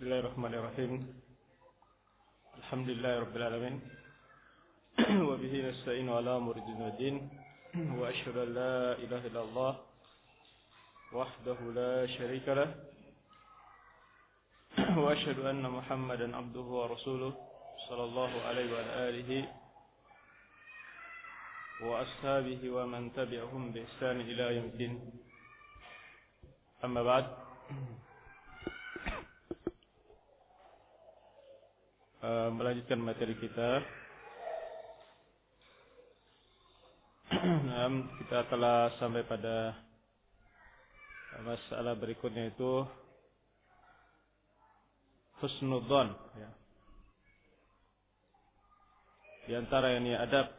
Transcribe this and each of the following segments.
Bismillahirrahmanirrahim. Alhamdulillahirabbil wa bihi nasta'inu ala umuri din wa asyhadu an la ilaha illallah wahdahu la syarika lah wa asyhadu anna Muhammadan abduhu wa rasuluh sallallahu alaihi wa alihi wa ashabihi wa man tabi'ahum bi ihsan ila yaumil Amma ba'd. Uh, melanjutkan materi kita. kita telah sampai pada masalah berikutnya itu husnudzon ya. Di antara ini adab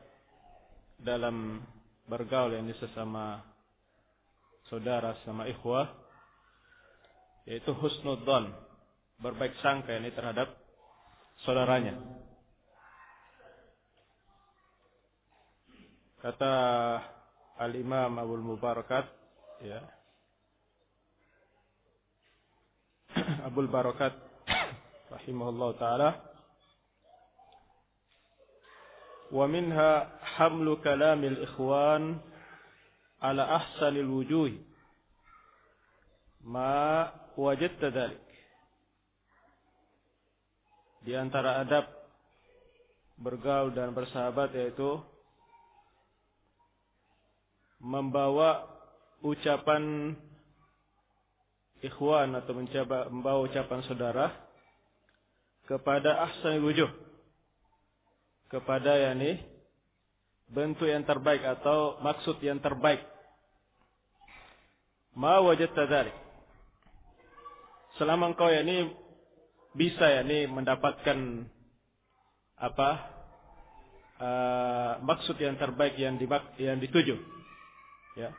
dalam bergaul yang sesama saudara sama ikhwah yaitu husnudzon, berbaik sangka ini terhadap saudaranya. Kata Al-Imam Abdul Mubarakat ya. Abdul Barakat rahimahullah taala wa minha hamlu kalamil ikhwan ala ahsanil wujuh ma dhalik di antara adab bergaul dan bersahabat yaitu membawa ucapan ikhwan atau mencoba membawa ucapan saudara kepada ahsan wujuh. Kepada yakni bentuk yang terbaik atau maksud yang terbaik. Ma wajadta dzalik selama engkau yakni bisa yakni mendapatkan apa uh, maksud yang terbaik yang di, yang dituju. Ya.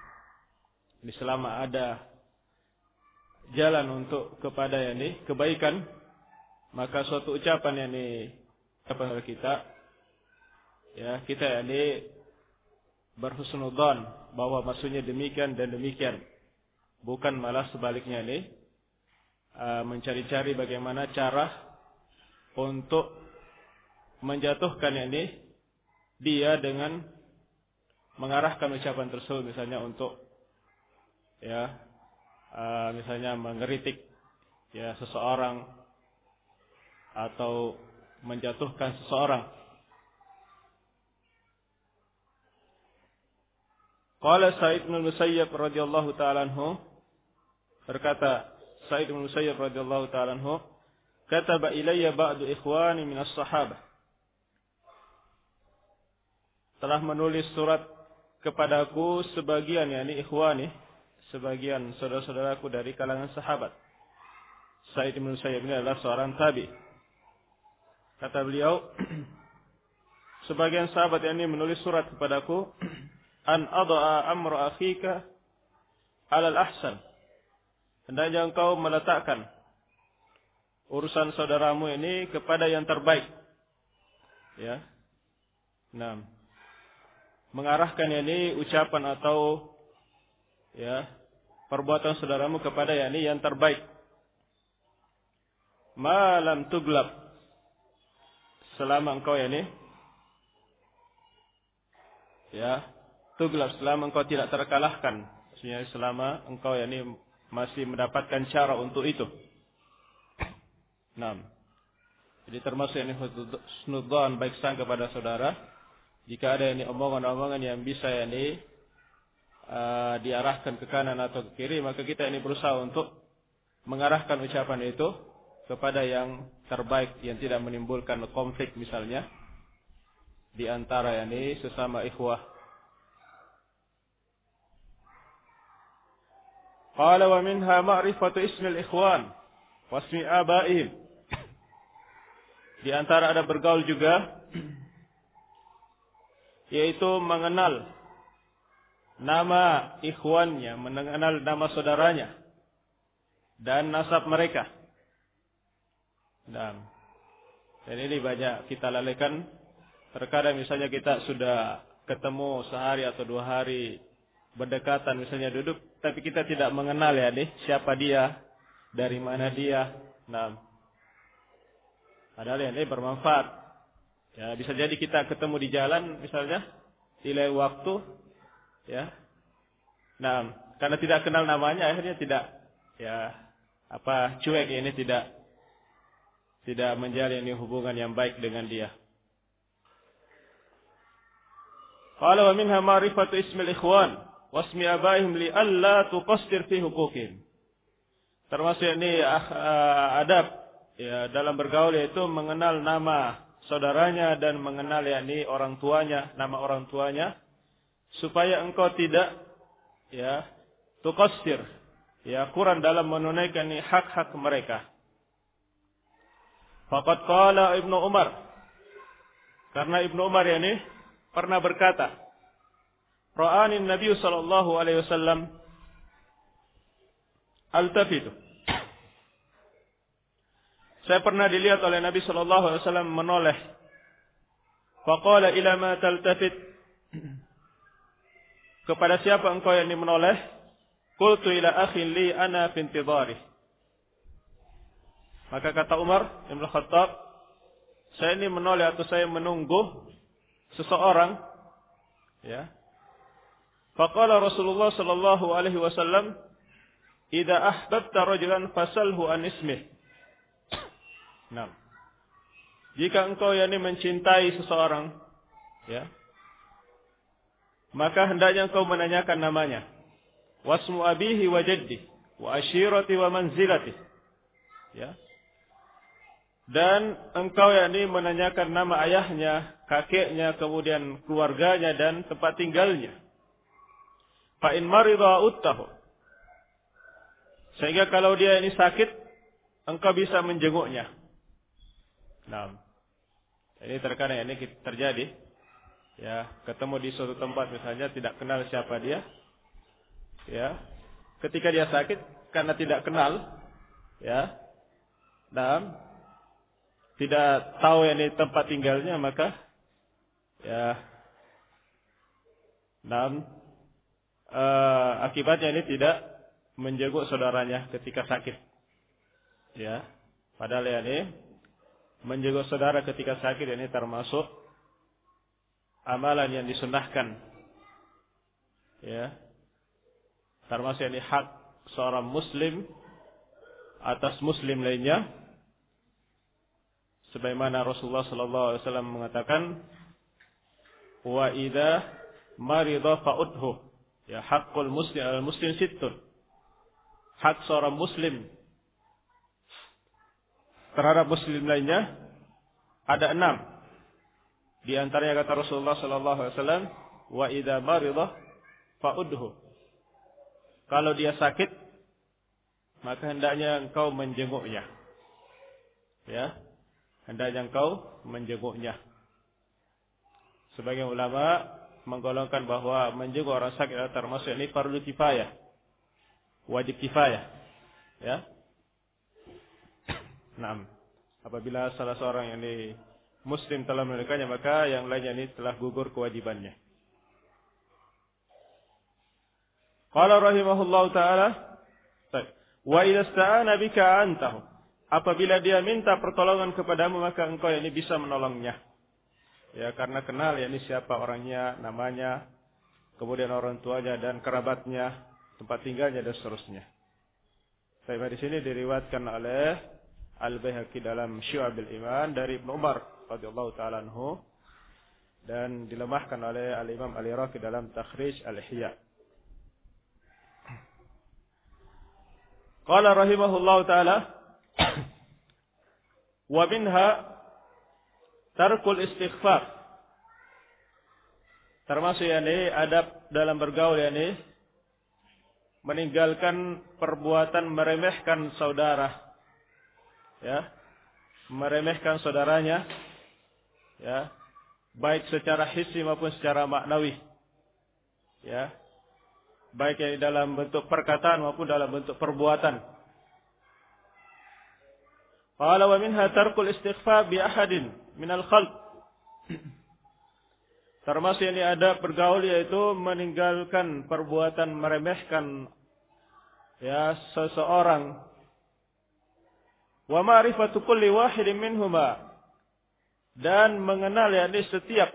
Ini selama ada jalan untuk kepada yakni kebaikan maka suatu ucapan yakni apa kita ya kita yakni berhusnudzon bahwa maksudnya demikian dan demikian bukan malah sebaliknya nih mencari-cari bagaimana cara untuk menjatuhkan ini dia dengan mengarahkan ucapan tersebut misalnya untuk ya uh, misalnya mengeritik ya seseorang atau menjatuhkan seseorang. Qala Sa'id bin Musayyab radhiyallahu ta'ala anhu berkata Sa'id bin Musayyib radhiyallahu taala anhu, "Kataba ilayya ba'du ikhwani min as-sahabah." Telah menulis surat kepadaku sebagian yakni ikhwani, sebagian saudara-saudaraku dari kalangan sahabat. Sa'id bin Musayyib ini adalah seorang tabi. Kata beliau, sebagian sahabat ini menulis surat kepadaku, an adha amra akhika alal ahsan hendaknya engkau meletakkan urusan saudaramu ini kepada yang terbaik. Ya. Nah, mengarahkan ini ucapan atau ya perbuatan saudaramu kepada yang ini yang terbaik. Malam tuglab selama engkau ini ya tuglab selama engkau tidak terkalahkan maksudnya selama engkau ini masih mendapatkan cara untuk itu. Nah, jadi termasuk ini husnudzan baik sangka kepada saudara. Jika ada ini omongan-omongan yang bisa ini uh, diarahkan ke kanan atau ke kiri, maka kita ini berusaha untuk mengarahkan ucapan itu kepada yang terbaik yang tidak menimbulkan konflik misalnya di antara ini sesama ikhwah Qala wa minha ma'rifatu ismil ikhwan wasmi abaihim. Di antara ada bergaul juga yaitu mengenal nama ikhwannya, mengenal nama saudaranya dan nasab mereka. Dan, dan ini banyak kita lalaikan. Terkadang misalnya kita sudah ketemu sehari atau dua hari berdekatan misalnya duduk tapi kita tidak mengenal ya nih siapa dia dari mana dia nah Padahal yang ini bermanfaat. Ya, bisa jadi kita ketemu di jalan misalnya, nilai waktu, ya. Nah, karena tidak kenal namanya akhirnya tidak ya apa cuek ini tidak tidak menjalin hubungan yang baik dengan dia. Qala wa minha ma'rifatu ismil ikhwan wasmi abaihim li alla tuqassir fi huquqihim. Termasuk ini uh, adab ya dalam bergaul yaitu mengenal nama saudaranya dan mengenal yakni orang tuanya, nama orang tuanya supaya engkau tidak ya tuqassir ya kurang dalam menunaikan hak-hak mereka. Faqad qala Ibnu Umar karena Ibnu Umar ini pernah berkata Ra'ani Nabi sallallahu alaihi wasallam altafitu Saya pernah dilihat oleh Nabi sallallahu alaihi wasallam menoleh Faqala ila ma taltafit Kepada siapa engkau yang menoleh Qultu ila akhin li ana fi intidharih. Maka kata Umar Ibn Khattab, saya ini menoleh atau saya menunggu seseorang ya. Faqala Rasulullah sallallahu alaihi wasallam, "Idza ahbabta rajulan fasalhu an ismih." Nah. Jika engkau yakni mencintai seseorang, ya, maka hendaknya engkau menanyakan namanya wasmu abihi wa jaddi wa ashirati wa manzilati. Ya. Dan engkau yakni menanyakan nama ayahnya, kakeknya, kemudian keluarganya dan tempat tinggalnya. Fa in marida uttahu. Sehingga kalau dia ini sakit, engkau bisa menjenguknya. Nah, ini terkadang ini terjadi. Ya, ketemu di suatu tempat misalnya tidak kenal siapa dia, ya ketika dia sakit karena tidak kenal ya dan tidak tahu ini tempat tinggalnya maka ya dan uh, akibatnya ini tidak menjaga saudaranya ketika sakit. Ya padahal ya ini menjaga saudara ketika sakit ini termasuk amalan yang disunahkan. Ya termasuk ini hak seorang muslim atas muslim lainnya. Sebagaimana Rasulullah sallallahu alaihi wasallam mengatakan wa idza marida fa'udhu ya hakul muslim al muslim sittun hak seorang muslim terhadap muslim lainnya ada enam di antaranya kata Rasulullah sallallahu alaihi wasallam wa idza marida fa'udhu kalau dia sakit, maka hendaknya engkau menjenguknya. Ya. Hendaknya engkau menjenguknya. Sebagian ulama menggolongkan bahwa menjenguk orang sakit adalah termasuk ini fardu kifayah. Wajib kifayah. Ya. Nah, apabila salah seorang yang ini muslim telah menunaikannya maka yang lainnya ini telah gugur kewajibannya. Qala rahimahullahu taala, wa idza sta'ana bika antahu. Apabila dia minta pertolongan kepadamu maka engkau ini bisa menolongnya. Ya, karena kenal ya ini siapa orangnya, namanya, kemudian orang tuanya dan kerabatnya, tempat tinggalnya dan seterusnya. Saya di sini diriwatkan oleh Al-Baihaqi dalam Syu'abil Iman dari Ibnu Umar radhiyallahu taala anhu dan dilemahkan oleh Al-Imam Al-Iraqi dalam Takhrij Al-Ihya. Qala rahimahullah taala wa minha tarkul istighfar. Termasuk yakni adab dalam bergaul yakni meninggalkan perbuatan meremehkan saudara. Ya. Meremehkan saudaranya. Ya. Baik secara hissi maupun secara maknawi. Ya baik yang dalam bentuk perkataan maupun dalam bentuk perbuatan. Qala wa minha tarkul istighfar bi ahadin minal khalq. Termasuk ini ada pergaul yaitu meninggalkan perbuatan meremehkan ya seseorang. Wa ma'rifatu kulli wahidin minhuma. Dan mengenal yakni setiap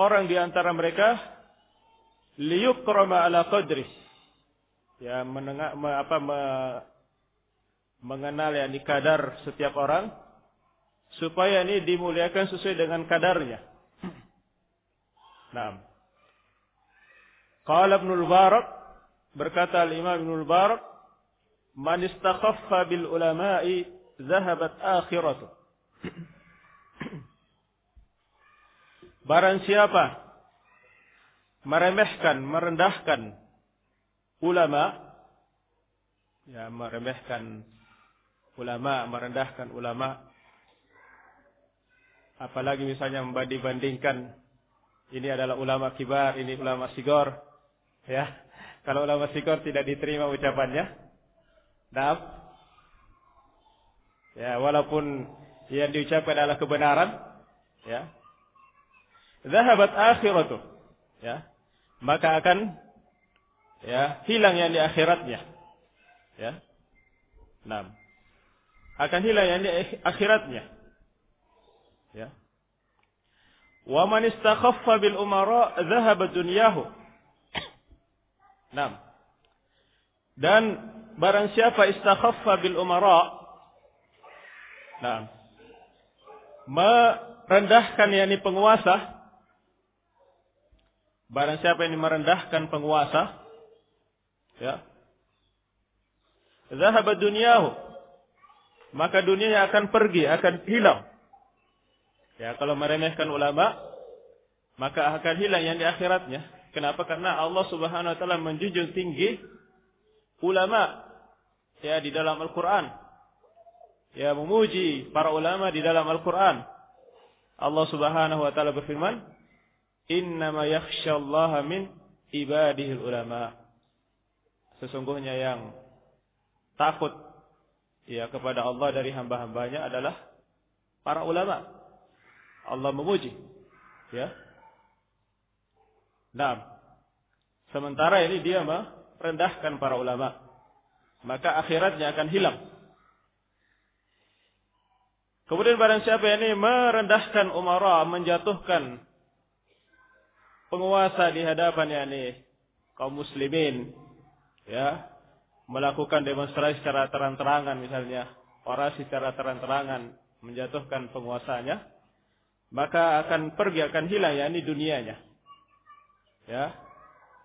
orang di antara mereka liyukrama ala qadri. Ya menengah me, apa me, mengenal yakni kadar setiap orang supaya ini dimuliakan sesuai dengan kadarnya. Naam. Qala Ibnu Barak berkata Al-Imam Ibnu Barak man istakhaffa bil ulama'i zahabat akhiratu. Barang siapa meremehkan, merendahkan ulama, ya meremehkan ulama, merendahkan ulama, apalagi misalnya membanding-bandingkan ini adalah ulama kibar, ini ulama sigor, ya. Kalau ulama sigor tidak diterima ucapannya, nah, ya walaupun yang diucapkan adalah kebenaran, ya. Zahabat akhiratu, ya. Maka akan ya hilang yang di akhiratnya, ya. Nah, akan hilang yang di akhiratnya. Ya. Wa man istakhaffa bil umara dhahaba dunyahu. Naam. Dan barang siapa istakhaffa bil umara Naam. Merendahkan yakni penguasa Barang siapa yang merendahkan penguasa ya Zahaba dunyahu maka dunianya akan pergi akan hilang Ya, kalau meremehkan ulama, maka akan hilang yang di akhiratnya. Kenapa? Karena Allah Subhanahu wa taala menjunjung tinggi ulama ya di dalam Al-Qur'an. Ya, memuji para ulama di dalam Al-Qur'an. Allah Subhanahu wa taala berfirman, "Innama yakhsyallaha min ibadihi ulama." Sesungguhnya yang takut ya kepada Allah dari hamba-hambanya adalah para ulama. Allah memuji. Ya. Nah, sementara ini dia merendahkan para ulama. Maka akhiratnya akan hilang. Kemudian barang siapa ini merendahkan umara, menjatuhkan penguasa di hadapan yakni kaum muslimin, ya, melakukan demonstrasi secara terang-terangan misalnya, orasi secara terang-terangan menjatuhkan penguasanya, maka akan pergi akan hilang ya ini dunianya. Ya.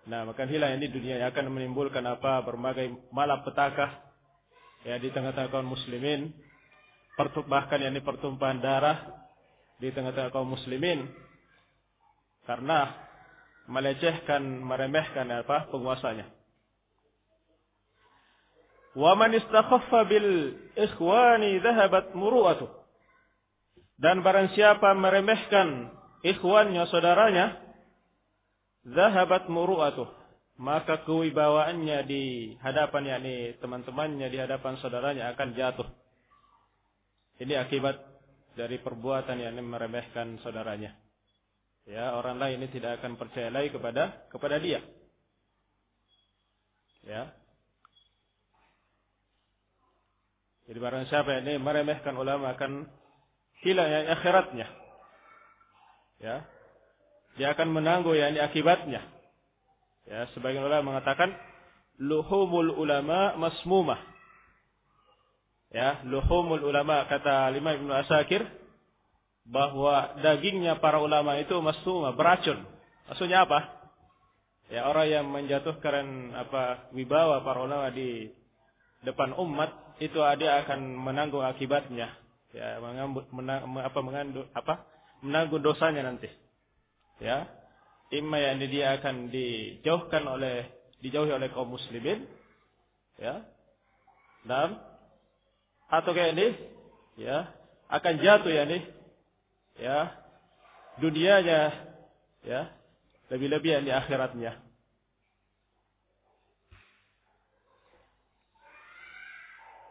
Nah, akan hilang ini dunianya akan menimbulkan apa berbagai malapetaka ya di tengah-tengah kaum muslimin bahkan ini pertumpahan darah di tengah-tengah kaum muslimin karena melecehkan meremehkan apa penguasanya. Wa man istakhaffa bil ikhwani dhahabat muru'atuh dan barang siapa meremehkan ikhwannya, saudaranya, zahabat muru'atuh. Maka kewibawaannya di hadapan yakni teman-temannya di hadapan saudaranya akan jatuh. Ini akibat dari perbuatan yang meremehkan saudaranya. Ya, orang lain ini tidak akan percaya lagi kepada kepada dia. Ya. Jadi barang siapa ini meremehkan ulama akan hilang yang akhiratnya. Ya. Dia akan menanggung yang akibatnya. Ya, sebagian ulama mengatakan luhumul ulama masmumah. Ya, luhumul ulama kata Lima Ibnu Asakir bahwa dagingnya para ulama itu masmumah, beracun. Maksudnya apa? Ya, orang yang menjatuhkan apa wibawa para ulama di depan umat itu dia akan menanggung akibatnya ya mengambut menang, apa mengandung apa? Menanggung dosanya nanti. Ya. Imma yang dia akan dijauhkan oleh dijauhi oleh kaum muslimin. Ya. Dan atau kayak ini ya akan jatuh ya nih ya. Dunianya ya. Lebih-lebih yang di akhiratnya.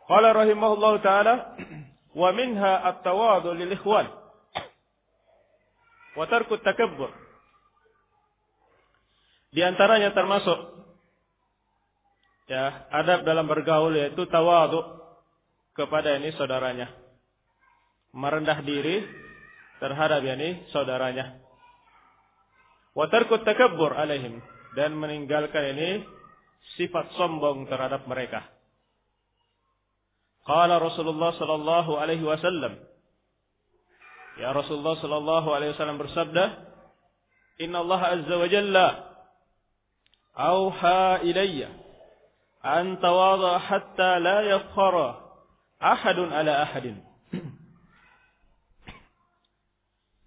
Qala rahimahullahu taala Wa minha at-tawadu lil ikhwan. Wa tarku takabbur. Di antaranya termasuk ya, adab dalam bergaul yaitu tawadu, kepada ini saudaranya. Merendah diri terhadap ini saudaranya. Wa tarkut takabbur alaihim dan meninggalkan ini sifat sombong terhadap mereka. قال رسول الله صلى الله عليه وسلم. يا رسول الله صلى الله عليه وسلم bersabda إن الله عز وجل أوحى إلي أن تواضع حتى لا يفخر أحد على أحد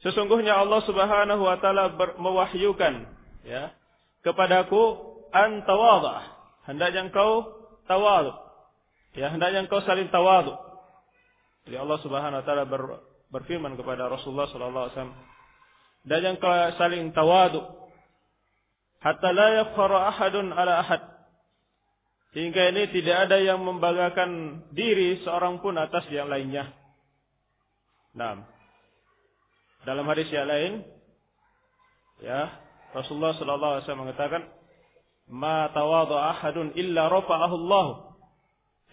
Sesungguhnya Allah Subhanahu wa taala mewahyukan ya kepadaku antawadha hendaknya engkau tawadhu Ya, hendaknya engkau saling tawadhu. Jadi Allah Subhanahu wa taala ber, berfirman kepada Rasulullah sallallahu alaihi wasallam dan yang saling tawadu hatta la yafkhara ahadun ala ahad hingga ini tidak ada yang membanggakan diri seorang pun atas yang lainnya. Nah, dalam hadis yang lain, ya Rasulullah Sallallahu Alaihi Wasallam mengatakan, "Ma tawadu ahadun illa rafa'ahu Allah."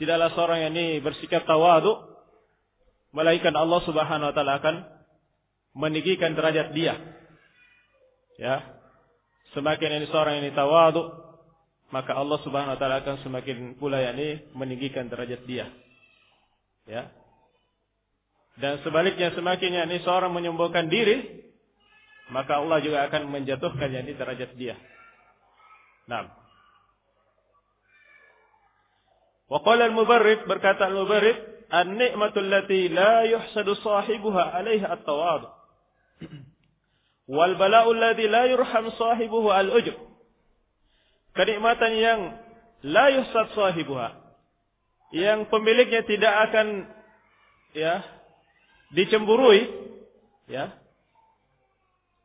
Tidaklah seorang yang ini bersikap tawadu Malaikat Allah Subhanahu wa taala akan meninggikan derajat dia. Ya. Semakin ini seorang ini tawadu, maka Allah Subhanahu wa taala akan semakin pula yakni meninggikan derajat dia. Ya. Dan sebaliknya semakin yakni seorang menyombongkan diri, maka Allah juga akan menjatuhkan yakni derajat dia. Nah. Wa qala al-mubarrid berkata al-mubarrid an-ni'matul lati la yuhsadu sahibuha 'alaiha at-tawadu. Wal bala'ul ladzi la yurham sahibuhu al-ujub. Kenikmatan yang la yuhsad sahibuha. Yang pemiliknya tidak akan ya dicemburui ya.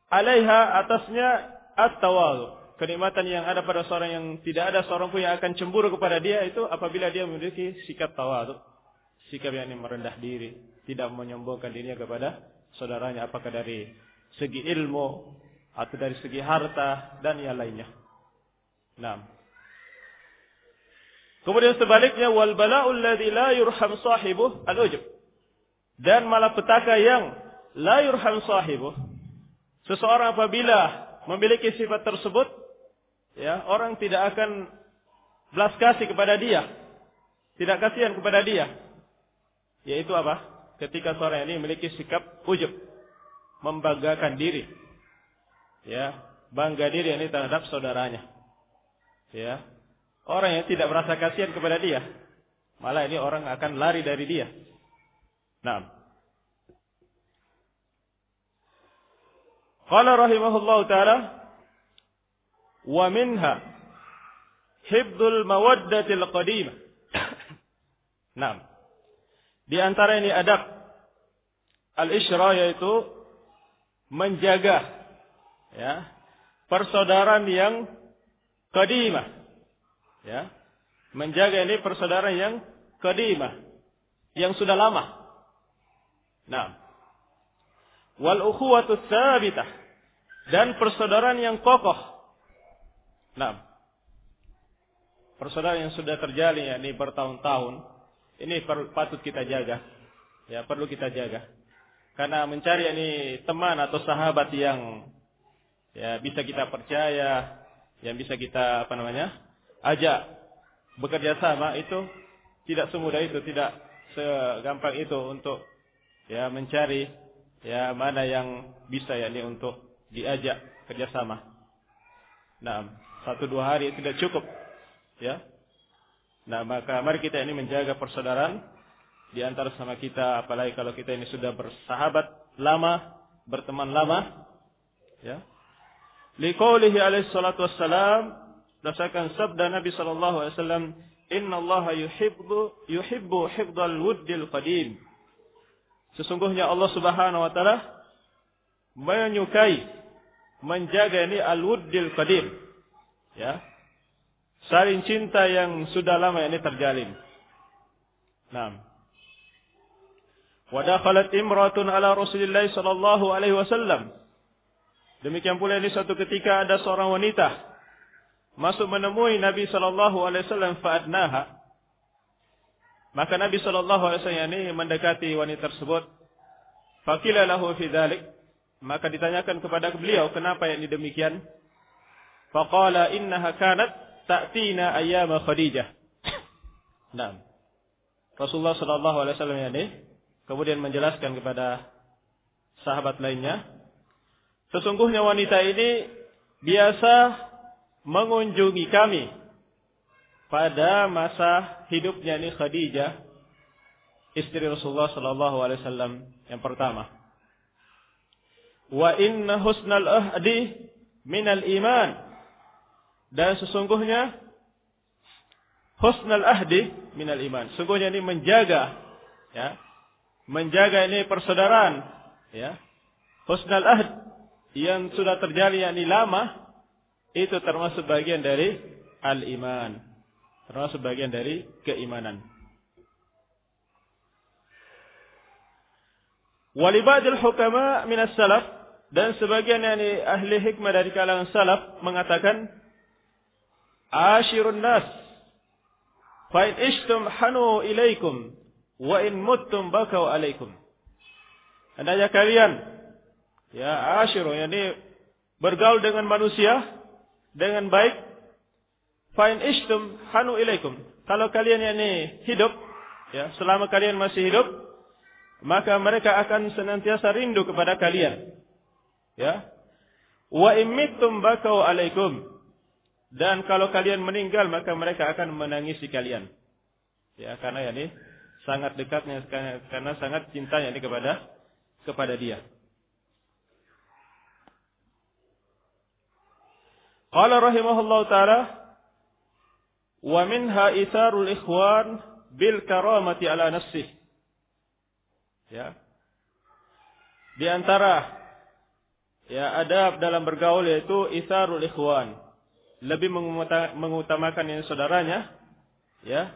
Alaiha atasnya at-tawadu. Kenikmatan yang ada pada seorang yang tidak ada seorang pun yang akan cemburu kepada dia itu apabila dia memiliki sikap tawadu sikap yang merendah diri, tidak menyombongkan dirinya kepada saudaranya apakah dari segi ilmu atau dari segi harta dan yang lainnya. Nah. Kemudian sebaliknya wal bala'ul ladzi la yurham sahibuh al-ujub. Dan malapetaka yang la yurham sahibuh. Seseorang apabila memiliki sifat tersebut, ya, orang tidak akan belas kasih kepada dia. Tidak kasihan kepada dia yaitu apa? Ketika seorang ini memiliki sikap ujub, membanggakan diri. Ya, bangga diri ini terhadap saudaranya. Ya. Orang yang tidak merasa kasihan kepada dia, malah ini orang akan lari dari dia. Nah. Qala rahimahullahu taala wa minha hibdul mawaddatil qadimah. Nah. Di antara ini adab al-isra yaitu menjaga ya persaudaraan yang kadimah ya menjaga ini persaudaraan yang kadimah yang sudah lama nah wal ukhuwatu tsabitah dan persaudaraan yang kokoh nah persaudaraan yang sudah terjalin ya ini bertahun-tahun ini perlu, patut kita jaga. Ya, perlu kita jaga. Karena mencari ini teman atau sahabat yang ya bisa kita percaya, yang bisa kita apa namanya? ajak bekerja sama itu tidak semudah itu, tidak segampang itu untuk ya mencari ya mana yang bisa ya ini untuk diajak kerjasama. Nah, satu dua hari tidak cukup, ya Nah, maka mari kita ini menjaga persaudaraan di antara sama kita, apalagi kalau kita ini sudah bersahabat lama, berteman lama, ya. Liqaulihi alaihi salatu wassalam, berdasarkan sabda Nabi sallallahu alaihi wasallam, "Inna Allah yuhibbu yuhibbu hifdzal wuddil qadim." Sesungguhnya Allah Subhanahu wa taala menyukai menjaga ini al-wuddil qadim. Ya, Saling cinta yang sudah lama ini terjalin. Nah. Wadakhalat imratun ala Rasulillah sallallahu alaihi wasallam. Demikian pula ini suatu ketika ada seorang wanita masuk menemui Nabi sallallahu alaihi wasallam fa'adnaha. Maka Nabi Shallallahu Alaihi Wasallam ini mendekati wanita tersebut. Fakila lahu fi Maka ditanyakan kepada beliau kenapa yang demikian. Faqala innaha kanat ta'tina ayyama Khadijah. Nah. Rasulullah Shallallahu alaihi wasallam ini kemudian menjelaskan kepada sahabat lainnya, sesungguhnya wanita ini biasa mengunjungi kami pada masa hidupnya ini Khadijah istri Rasulullah sallallahu alaihi wasallam yang pertama. Wa inna husnal ahdi minal iman. Dan sesungguhnya husnal ahdi minal iman. Sungguhnya ini menjaga ya. Menjaga ini persaudaraan ya. Husnal ahd yang sudah terjadi yakni lama itu termasuk bagian dari al-iman. Termasuk bagian dari keimanan. Walibadil hukama minas salaf dan sebagian yakni ahli hikmah dari kalangan salaf mengatakan ashirun nas fa in ishtum hanu ilaikum wa in muttum bakau alaikum. Hendaknya kalian ya ashiru yakni bergaul dengan manusia dengan baik Fa'in ishtum hanu ilaikum. Kalau kalian ini hidup, ya, selama kalian masih hidup, maka mereka akan senantiasa rindu kepada kalian. Ya. Wa immittum bakau alaikum. Dan kalau kalian meninggal, maka mereka akan menangisi kalian. Ya, karena ini sangat dekatnya karena sangat cintanya ini kepada kepada dia. Qala rahimahullahu taala Wa minha itharul ikhwan bil karamati ala nafsih. Ya. Di antara ya adab dalam bergaul yaitu itharul ikhwan. Lebih mengutamakan yang saudaranya ya.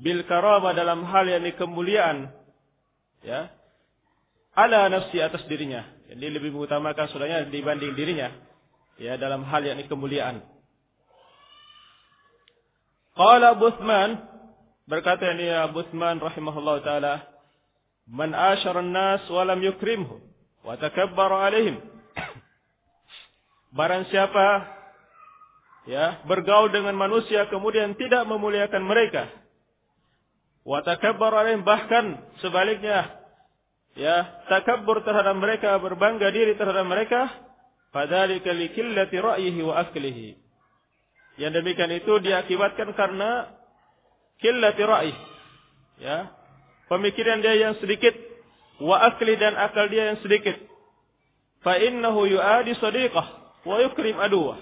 Bil karama dalam hal yang kemuliaan ya. Ala nafsi atas dirinya. Jadi lebih mengutamakan saudaranya dibanding dirinya ya dalam hal yang kemuliaan. Qala Abu Uthman berkata ini Abu Uthman rahimahullah taala man asyara an-nas wa lam yukrimhu wa takabbara alaihim Barang siapa ya bergaul dengan manusia kemudian tidak memuliakan mereka wa takabbara alaihim bahkan sebaliknya ya takabbur terhadap mereka berbangga diri terhadap mereka fadzalika likillati ra'yihi wa aklihi yang demikian itu diakibatkan karena killati ra'i. Ya. Pemikiran dia yang sedikit wa akli dan akal dia yang sedikit. Fa innahu yu'adi sadiqah wa yukrim aduwah.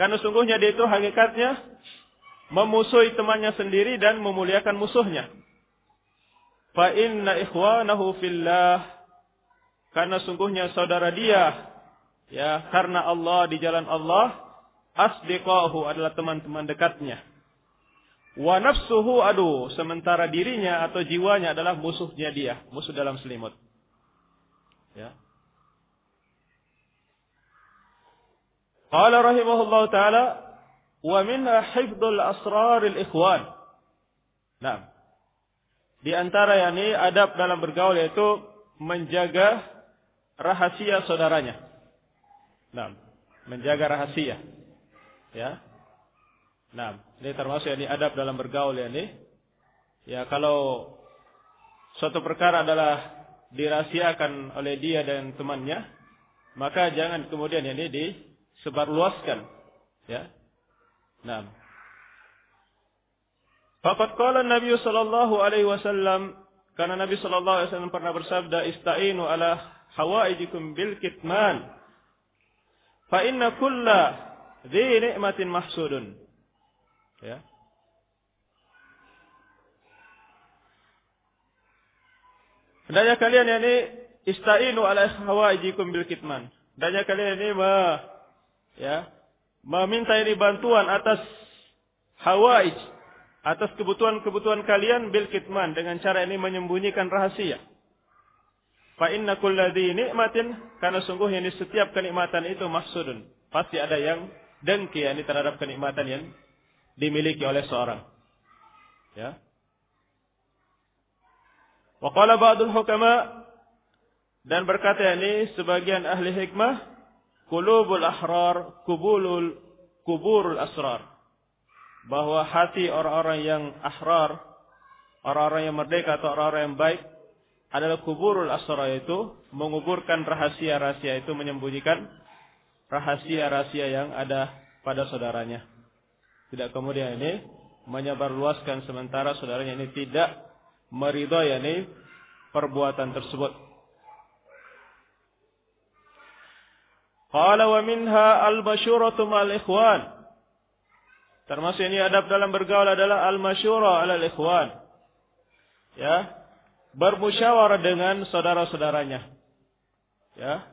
Karena sungguhnya dia itu hakikatnya memusuhi temannya sendiri dan memuliakan musuhnya. Fa inna ikhwanahu fillah karena sungguhnya saudara dia ya karena Allah di jalan Allah asdiqahu adalah teman-teman dekatnya. Wa nafsuhu adu, sementara dirinya atau jiwanya adalah musuhnya dia, musuh dalam selimut. Ya. Qala rahimahullah taala wa minha hifdzul asraril ikhwan. Nah, di antara yakni adab dalam bergaul yaitu menjaga rahasia saudaranya. Nah, menjaga rahasia. Ya. Nah, ini termasuk yang adab dalam bergaul ya ini. Ya, kalau suatu perkara adalah dirahasiakan oleh dia dan temannya, maka jangan kemudian ini disebarluaskan. Ya. Nah. Faqad qala Nabi sallallahu alaihi wasallam karena Nabi sallallahu alaihi wasallam pernah bersabda ista'inu ala hawaijikum bil kitman. Fa inna kulla Dhi ni'matin mahsudun. Ya. Hendaknya kalian ini istainu ala hawaijikum bil kitman. Hendaknya kalian ini ma, ya, meminta ini bantuan atas hawaij, atas kebutuhan-kebutuhan kalian bil kitman dengan cara ini menyembunyikan rahasia. Fa inna kulladhi ni'matin karena sungguhnya ini setiap kenikmatan itu mahsudun. Pasti ada yang dengki ini terhadap kenikmatan yang dimiliki oleh seorang. Ya. Wa qala ba'dul hukama dan berkata ini sebagian ahli hikmah kulubul ahrar kubulul kuburul asrar. Bahwa hati orang-orang yang ahrar orang-orang yang merdeka atau orang-orang yang baik adalah kuburul asrar itu menguburkan rahasia-rahasia itu menyembunyikan rahasia-rahasia yang ada pada saudaranya. Tidak kemudian ini menyebarluaskan sementara saudaranya ini tidak meridhoi ini perbuatan tersebut Qala wa minha al-masyuratu ma'al ikhwan. Termasuk ini adab dalam bergaul adalah al-masyura al ikhwan. Ya. Bermusyawarah dengan saudara-saudaranya. Ya.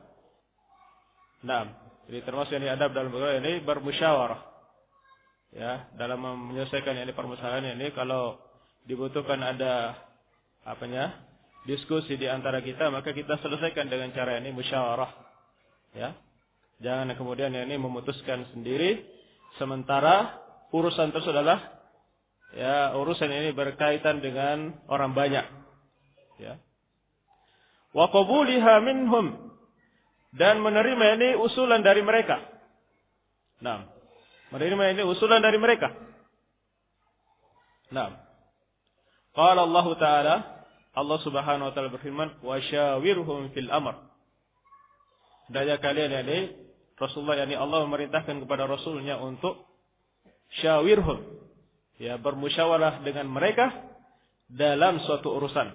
Nah, jadi termasuk ini adab dalam bergaul ini bermusyawarah. Ya, dalam menyelesaikan ini permasalahan ini kalau dibutuhkan ada apanya? diskusi di antara kita, maka kita selesaikan dengan cara ini musyawarah. Ya. Jangan kemudian ini memutuskan sendiri sementara urusan tersebut adalah ya urusan ini berkaitan dengan orang banyak. Ya. Wa qabuliha minhum dan menerima ini usulan dari mereka. Nah, menerima ini usulan dari mereka. Nah. Qala Allah Ta'ala Allah Subhanahu wa taala berfirman, "Wa syawirhum fil amr." Daya kalian ini Rasulullah yakni Allah memerintahkan kepada Rasulnya untuk syawirhum. Ya, bermusyawarah dengan mereka dalam suatu urusan.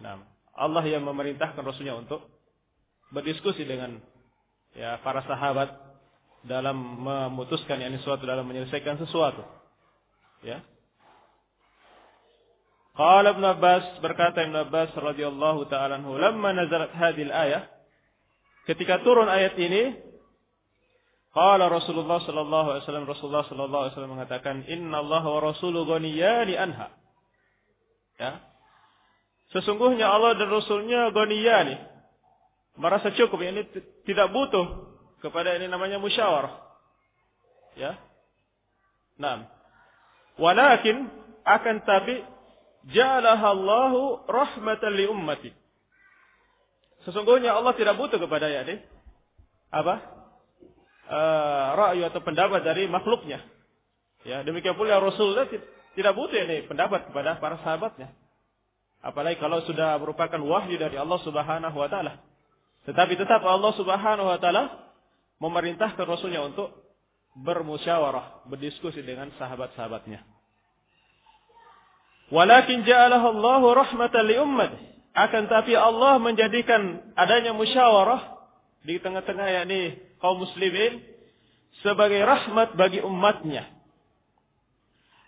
Nah, Allah yang memerintahkan Rasulnya untuk berdiskusi dengan ya para sahabat dalam memutuskan yakni suatu dalam menyelesaikan sesuatu. Ya. Qala Ibn Abbas berkata Ibn Abbas radhiyallahu taala anhu lamma nazalat hadhihi al-ayah Ketika turun ayat ini, qala Rasulullah sallallahu alaihi wasallam Rasulullah sallallahu alaihi wasallam mengatakan, "Inna Allah wa rasuluhu ghaniyani anha." Ya. Sesungguhnya Allah dan Rasulnya ghaniyani. Merasa cukup ini tidak butuh kepada ini namanya musyawarah. Ya. Nah. Walakin akan tapi ja'alaha Allahu rahmatan li ummati. Sesungguhnya Allah tidak butuh kepada ya deh. Apa? Uh, atau pendapat dari makhluknya. Ya, demikian pula Rasulullah tidak butuh ini pendapat kepada para sahabatnya. Apalagi kalau sudah merupakan wahyu dari Allah Subhanahu wa taala. Tetapi tetap Allah Subhanahu wa taala memerintahkan Rasulnya untuk bermusyawarah, berdiskusi dengan sahabat-sahabatnya. Walakin ja'alahu Allahu rahmatan li ummati. Akan tapi Allah menjadikan adanya musyawarah di tengah-tengah yakni kaum muslimin sebagai rahmat bagi umatnya.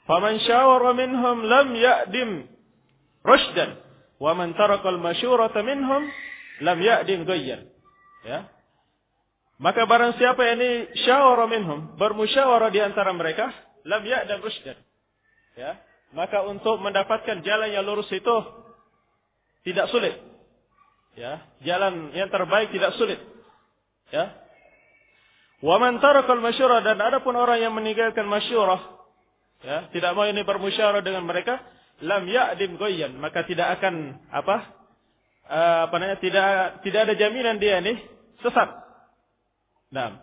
Faman syawara minhum lam ya'dim rushdan wa man taraka al-masyurata minhum lam ya'dim ghayyan. Ya. Maka barang siapa ini syawara minhum, bermusyawarah di antara mereka, lam ya'dim rushdan. Ya. Maka untuk mendapatkan jalan yang lurus itu tidak sulit. Ya, jalan yang terbaik tidak sulit. Ya. Wa man tarakal masyurah dan adapun orang yang meninggalkan masyurah, ya, tidak mau ini bermusyawarah dengan mereka, lam ya'dim goyan, maka tidak akan apa? Uh, apa namanya? Tidak tidak ada jaminan dia nih sesat. Nah,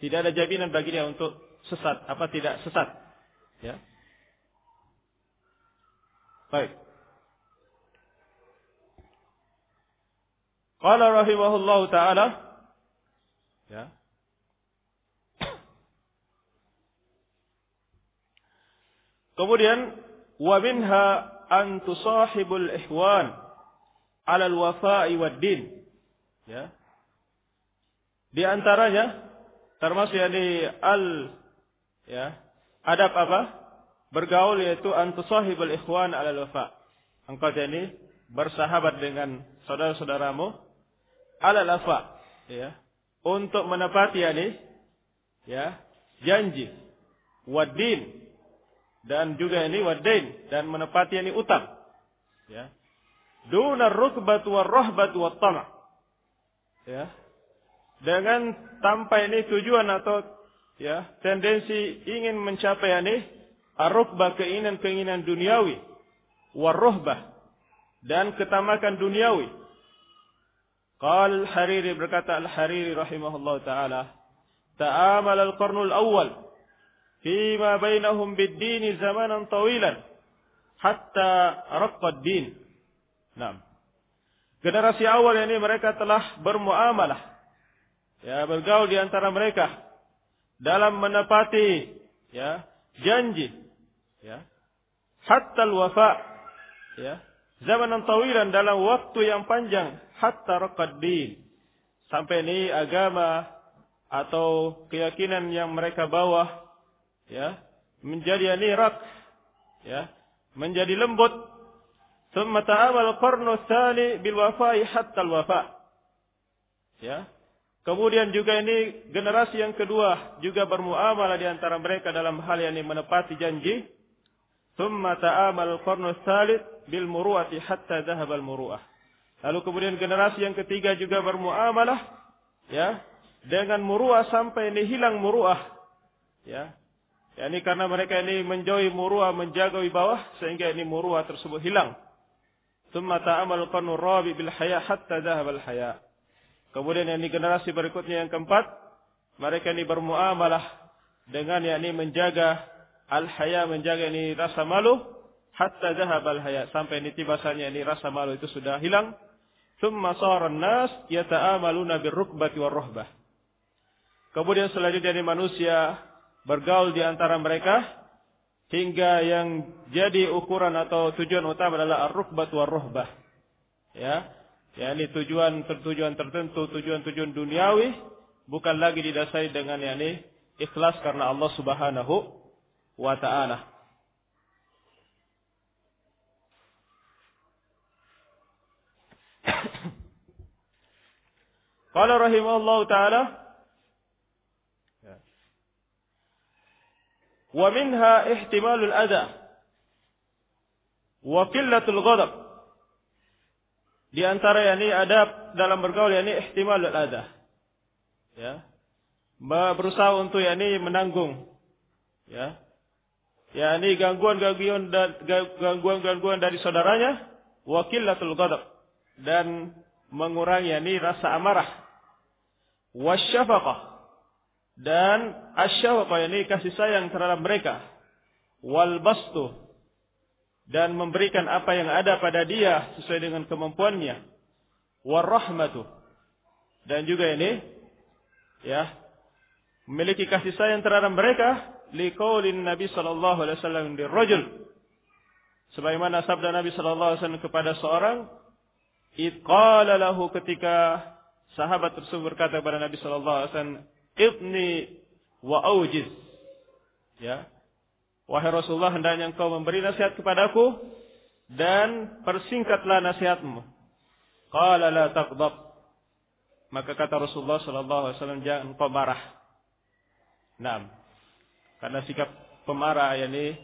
tidak ada jaminan bagi dia untuk sesat, apa tidak sesat. Ya. Baik. Qala rahimahullahu taala ya. Kemudian wa minha an tusahibul ihwan 'ala al-wafa'i wad-din. Ya. Di antaranya termasuk yang di al ya, adab apa? Bergaul yaitu an tusahibul ikhwan 'ala al-wafa'. Engkau ini bersahabat dengan saudara-saudaramu ala lafa ya untuk menepati ini ya janji wadin dan juga ini wadin dan menepati ini utang ya dunar rukbat war rahbat wat tama ya dengan tanpa ini tujuan atau ya tendensi ingin mencapai ini arukbah keinginan-keinginan duniawi war dan ketamakan duniawi. Qal Hariri berkata Al-Hariri rahimahullah taala, ta'amal al-qarnul awal fima bainahum bid-din zamanan tawilan hatta raqqa din Nah. Generasi awal ini mereka telah bermuamalah ya bergaul di antara mereka dalam menepati ya janji ya hatta al-wafa ya zamanan tawilan dalam waktu yang panjang hatta raqaddin sampai ini agama atau keyakinan yang mereka bawa ya menjadi nirak ya menjadi lembut. Thumma ta'amal qarnu tsani bil wafa'i hatta wafa. Ya. Kemudian juga ini generasi yang kedua juga bermuamalah di antara mereka dalam hal yang menepati janji. Thumma ta'amal qarnu tsalits bil muru'ati hatta dhahaba al muru'ah. Lalu kemudian generasi yang ketiga juga bermuamalah ya dengan muru'ah sampai ini hilang muru'ah. Ya. Ya ini karena mereka ini menjauhi muru'ah, menjaga bawah sehingga ini muru'ah tersebut hilang. Thumma ta'amal qarnu rabi bil haya hatta dhahaba al haya. Kemudian ini generasi berikutnya yang keempat, mereka ini bermuamalah dengan yakni menjaga al-haya menjaga ini rasa malu hatta al haya. Sampai ini tibasanya ini rasa malu itu sudah hilang. Thumma sara nas yata'amaluna birrukbati warrahbah kemudian selanjutnya ini manusia bergaul di antara mereka hingga yang jadi ukuran atau tujuan utama adalah ar-rukbat warrahbah ya ya ini tujuan tujuan tertentu tujuan-tujuan duniawi bukan lagi didasari dengan yakni ikhlas karena Allah Subhanahu wa taala Qala rahimahullah taala wa minha ihtimalul adha wa qillatul ghadab. Di antara yakni adab dalam bergaul yakni ihtimalul adha ya. Berusaha untuk yakni menanggung ya. Yakni gangguan-gangguan gangguan-gangguan dari saudaranya wa qillatul ghadab. Dan mengurangi yakni rasa amarah wasyafaqah. Dan asyafaqah ini kasih sayang terhadap mereka. Wal bastu. Dan memberikan apa yang ada pada dia sesuai dengan kemampuannya. Warahmatu dan juga ini ya memiliki kasih sayang terhadap mereka liqaulin Nabi sallallahu alaihi wasallam di rajul. Sebagaimana sabda Nabi sallallahu alaihi wasallam kepada seorang itqala lahu ketika sahabat tersebut berkata kepada Nabi sallallahu alaihi wasallam, "Ibni wa aujiz." Ya. Wahai Rasulullah, hendaknya engkau memberi nasihat kepadaku dan persingkatlah nasihatmu. Qala la taqdab. Maka kata Rasulullah sallallahu alaihi wasallam, jangan engkau marah. Naam. Karena sikap pemarah ini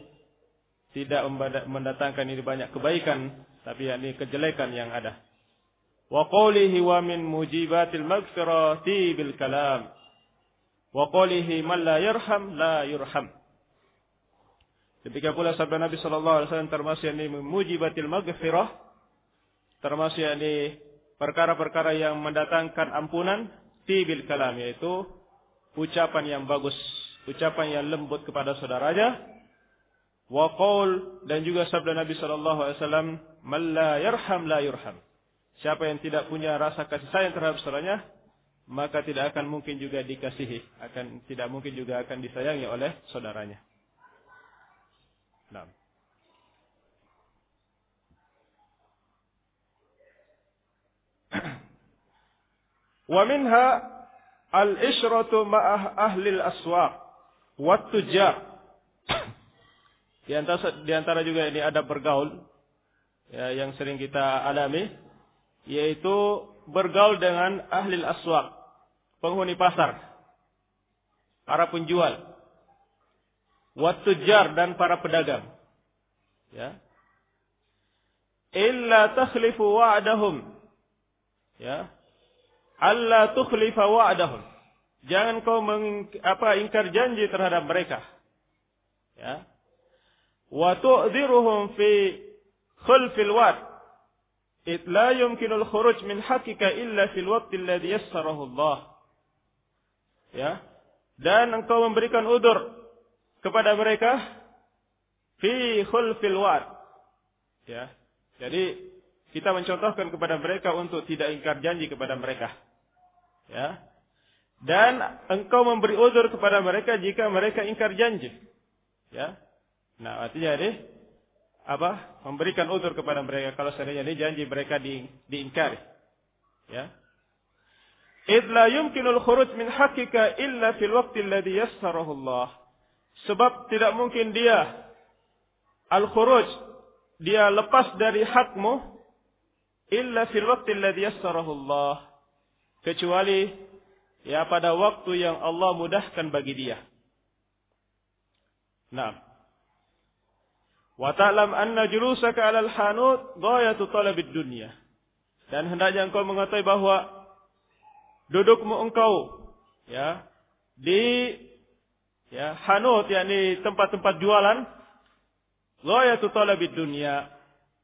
tidak mendatangkan ini banyak kebaikan, tapi ini kejelekan yang ada. وقوله ومن موجبات المغفرة بالكلام وقوله من لا يرحم لا يرحم Demikian pula sabda Nabi sallallahu alaihi wasallam termasuk yang mujibatil maghfirah termasuk yang perkara-perkara yang mendatangkan ampunan tibil kalam yaitu ucapan yang bagus, ucapan yang lembut kepada saudaranya wa qaul dan juga sabda Nabi sallallahu alaihi wasallam man la yarham la yurham Siapa yang tidak punya rasa kasih sayang terhadap saudaranya, maka tidak akan mungkin juga dikasihi, akan tidak mungkin juga akan disayangi oleh saudaranya. Nah. Wa minha al-ishratu ma'ah ahli al-aswaq wa tujjar. Di antara, di antara juga ini ada bergaul ya, yang sering kita alami yaitu bergaul dengan ahli aswaq, penghuni pasar, para penjual, watujar dan para pedagang. Ya. Illa takhlifu wa'dahum. Ya. Allah tukhlifa wa'dahum. Jangan kau meng, apa ingkar janji terhadap mereka. Ya. Wa tu'dhiruhum fi khulfil wad id la yumkinul khuruj min haqqika illa fil waqti alladhi yassarahu Allah. Ya. Dan engkau memberikan udur kepada mereka fi khulfil wa'd. Ya. Jadi kita mencontohkan kepada mereka untuk tidak ingkar janji kepada mereka. Ya. Dan engkau memberi udur kepada mereka jika mereka ingkar janji. Ya. Nah artinya ini apa? Memberikan udur kepada mereka kalau seandainya ini janji mereka di, diingkari. Ya. Id la yumkinul khuruj min haqqika illa fil waqti alladhi yassarahu Allah. Sebab tidak mungkin dia al khuruj dia lepas dari hakmu illa fil waqti alladhi yassarahu Allah. Kecuali ya pada waktu yang Allah mudahkan bagi dia. Nah, Wa ta'lam anna julusaka 'alal hanut ghayatu talabid dunya. Dan hendaknya engkau mengetahui bahwa dudukmu engkau ya di ya hanut yakni tempat-tempat jualan ghayatu talabid dunya.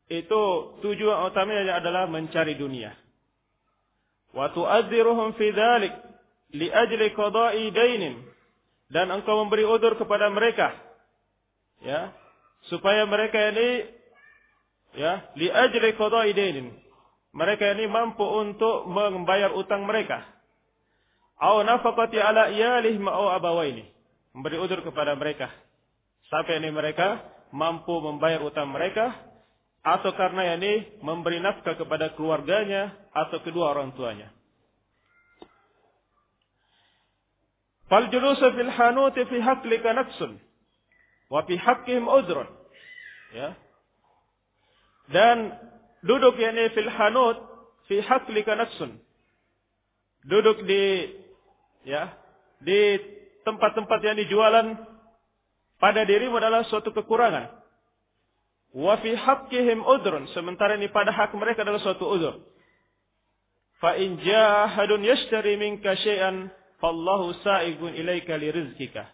Itu tujuan utamanya adalah mencari dunia. Wa tu'adziruhum fi dzalik li ajli qada'i dainin dan engkau memberi udur kepada mereka ya supaya mereka ini ya li ajli qada'i dainin. Mereka ini mampu untuk membayar utang mereka. Au nafaqati ala iyalihim au abawaini. Memberi udur kepada mereka. Sampai ini mereka mampu membayar utang mereka atau karena ini memberi nafkah kepada keluarganya atau kedua orang tuanya. Fal julusu fil hanuti fi haqqika naqsun wa fi haqqihim udrun. Ya. Dan duduk yakni fil hanut fi haqqika naqsun. Duduk di ya, di tempat-tempat yang dijualan pada dirimu adalah suatu kekurangan. Wa fi haqqihim udrun, sementara ini pada hak mereka adalah suatu udzur. Fa in jahadun yashtari minka syai'an fallahu sa'igun ilaika lirizqika.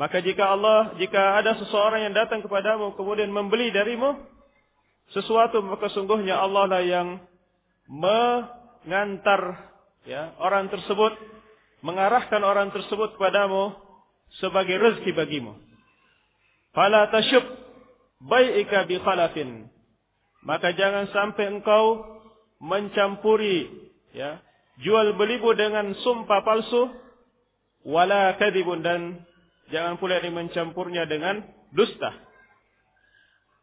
Maka jika Allah, jika ada seseorang yang datang kepadamu kemudian membeli darimu sesuatu, maka sungguhnya Allah lah yang mengantar ya orang tersebut, mengarahkan orang tersebut kepadamu sebagai rezeki bagimu. Fala tasyub bai'ika bi khalafin. Maka jangan sampai engkau mencampuri ya jual belimu dengan sumpah palsu wala kadibun dan Jangan pula mencampurnya dengan dusta.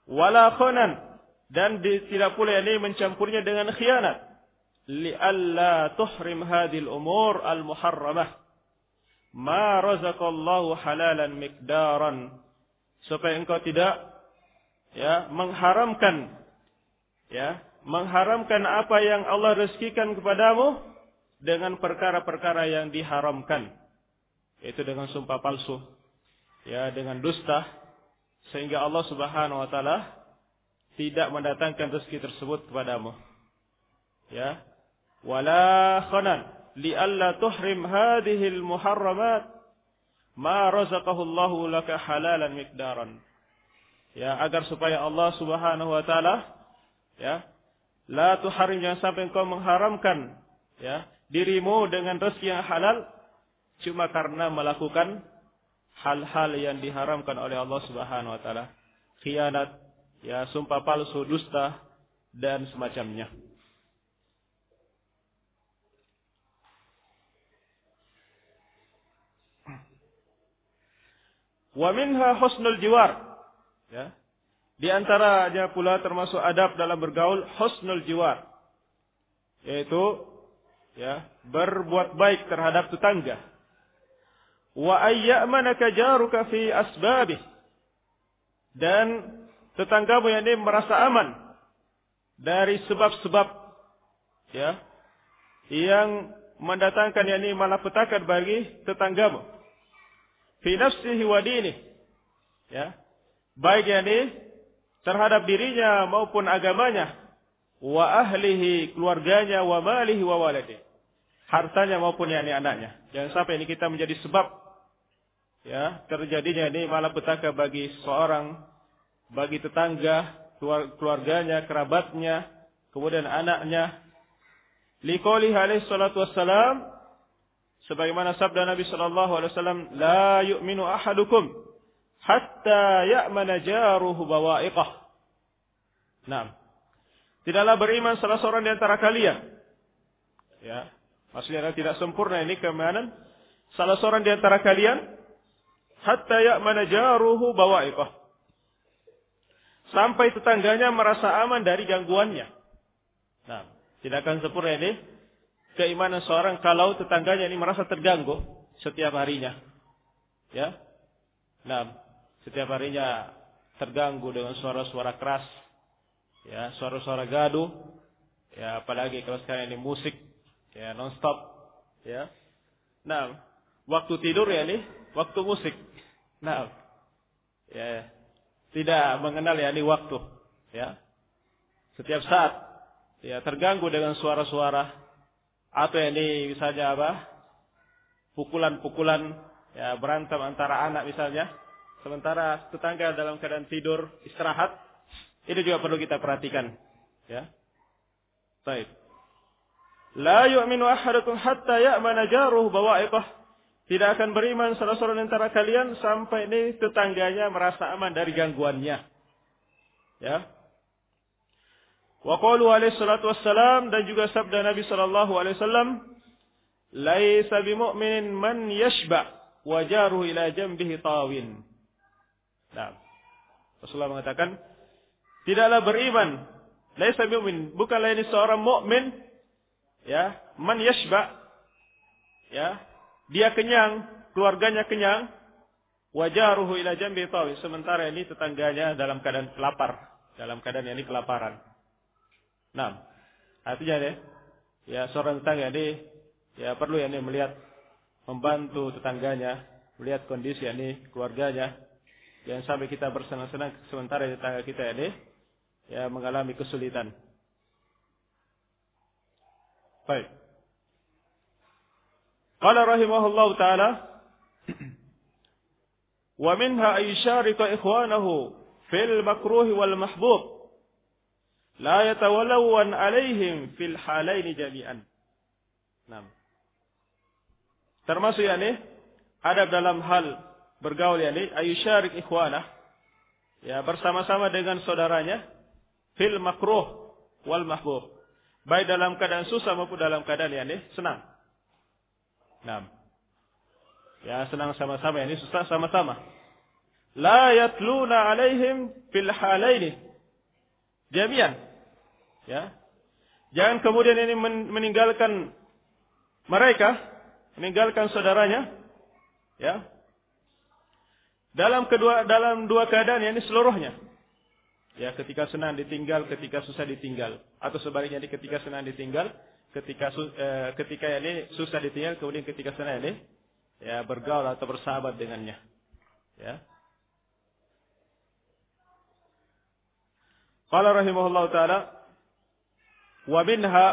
Wala khonan. Dan tidak pula ini mencampurnya dengan khianat. Li'alla tuhrim hadil umur al-muharramah. Ma razaqallahu halalan mikdaran. Supaya engkau tidak ya mengharamkan ya mengharamkan apa yang Allah rezekikan kepadamu dengan perkara-perkara yang diharamkan yaitu dengan sumpah palsu ya dengan dusta sehingga Allah Subhanahu wa taala tidak mendatangkan rezeki tersebut kepadamu. Ya. Wala khanan li alla tuhrim hadhihi al-muharramat ma razaqahu Allah laka halalan miqdaran. Ya, agar supaya Allah Subhanahu wa taala ya, la tuharim jangan sampai engkau mengharamkan ya dirimu dengan rezeki yang halal cuma karena melakukan hal-hal yang diharamkan oleh Allah Subhanahu wa taala. Khianat, ya sumpah palsu, dusta dan semacamnya. Wa minha husnul jiwar. Ya. Di antaranya pula termasuk adab dalam bergaul husnul jiwar. Yaitu ya, berbuat baik terhadap tetangga wa ayya'manaka jaruka fi asbabih. Dan tetanggamu yang ini merasa aman dari sebab-sebab ya yang mendatangkan yang ini malapetaka bagi tetanggamu. Fi nafsihi wa dini ya baik yang ini terhadap dirinya maupun agamanya wa ahlihi keluarganya wa malihi wa waladihi hartanya maupun yang ini anaknya. Jangan sampai ini kita menjadi sebab ya terjadinya ini malapetaka bagi seorang bagi tetangga keluarganya kerabatnya kemudian anaknya. Liqoulih alaihi salatu wassalam sebagaimana sabda Nabi sallallahu alaihi wasallam, "La yu'minu ahadukum hatta ya'mana jaruhu bawa'iqah." Naam. Tidaklah beriman salah seorang di antara kalian. Ya, maksudnya tidak sempurna ini keimanan salah seorang di antara kalian hatta ya'mana jaruhu bawa'iqah. Sampai tetangganya merasa aman dari gangguannya. Nah, tidak akan sempurna ini keimanan seorang kalau tetangganya ini merasa terganggu setiap harinya. Ya. Nah, setiap harinya terganggu dengan suara-suara keras. Ya, suara-suara gaduh. Ya, apalagi kalau sekarang ini musik ya non-stop. Ya. Nah, waktu tidur ya ini waktu musik. Nah, ya, tidak mengenal ya ini waktu, ya. Setiap saat ya terganggu dengan suara-suara atau ini misalnya apa? pukulan-pukulan ya berantem antara anak misalnya, sementara tetangga dalam keadaan tidur istirahat, ini juga perlu kita perhatikan, ya. Baik. La yu'minu ahadukum hatta ya'mana jaruhu bawa'iqah tidak akan beriman salah seorang antara kalian sampai ini tetangganya merasa aman dari gangguannya. Ya. Wa qalu alaihi salatu wassalam dan juga sabda Nabi sallallahu alaihi wasallam, "Laisa bimu'minin man yashba wa jaruhu ila jambihi tawin." Nah, Rasulullah mengatakan, tidaklah beriman, laisa bimu'min, bukanlah ini seorang mukmin ya, man yashba ya, dia kenyang, keluarganya kenyang, wajaruhu ila jambi tawi. Sementara ini tetangganya dalam keadaan lapar, dalam keadaan ini kelaparan. Nah, artinya deh, ya seorang tetangga ini ya perlu ya ini melihat membantu tetangganya, melihat kondisi ini keluarganya. Jangan sampai kita bersenang-senang sementara tetangga kita ini ya mengalami kesulitan. Baik. Qala rahimahullahu taala wa minha ay yusharika ikhwanahu fil makruh wal mahbub la yatawallawun alaihim fil halaini jami'an. Nah. Termasuk yakni ada dalam hal bergaul yakni ayusyarik ikhwanah ya bersama-sama dengan saudaranya fil makruh wal mahbub baik dalam keadaan susah maupun dalam keadaan yakni senang. Nah. Ya, senang sama-sama. Ini susah sama-sama. La yatluna alaihim fil halaini. Jami'an. Ya. Jangan kemudian ini meninggalkan mereka, meninggalkan saudaranya, ya. Dalam kedua dalam dua keadaan ini seluruhnya. Ya, ketika senang ditinggal, ketika susah ditinggal, atau sebaliknya ketika senang ditinggal, ketika eh, ketika ini susah ditinggal kemudian ketika sana ini ya bergaul atau bersahabat dengannya ya. Qala rahimahullah taala wa minha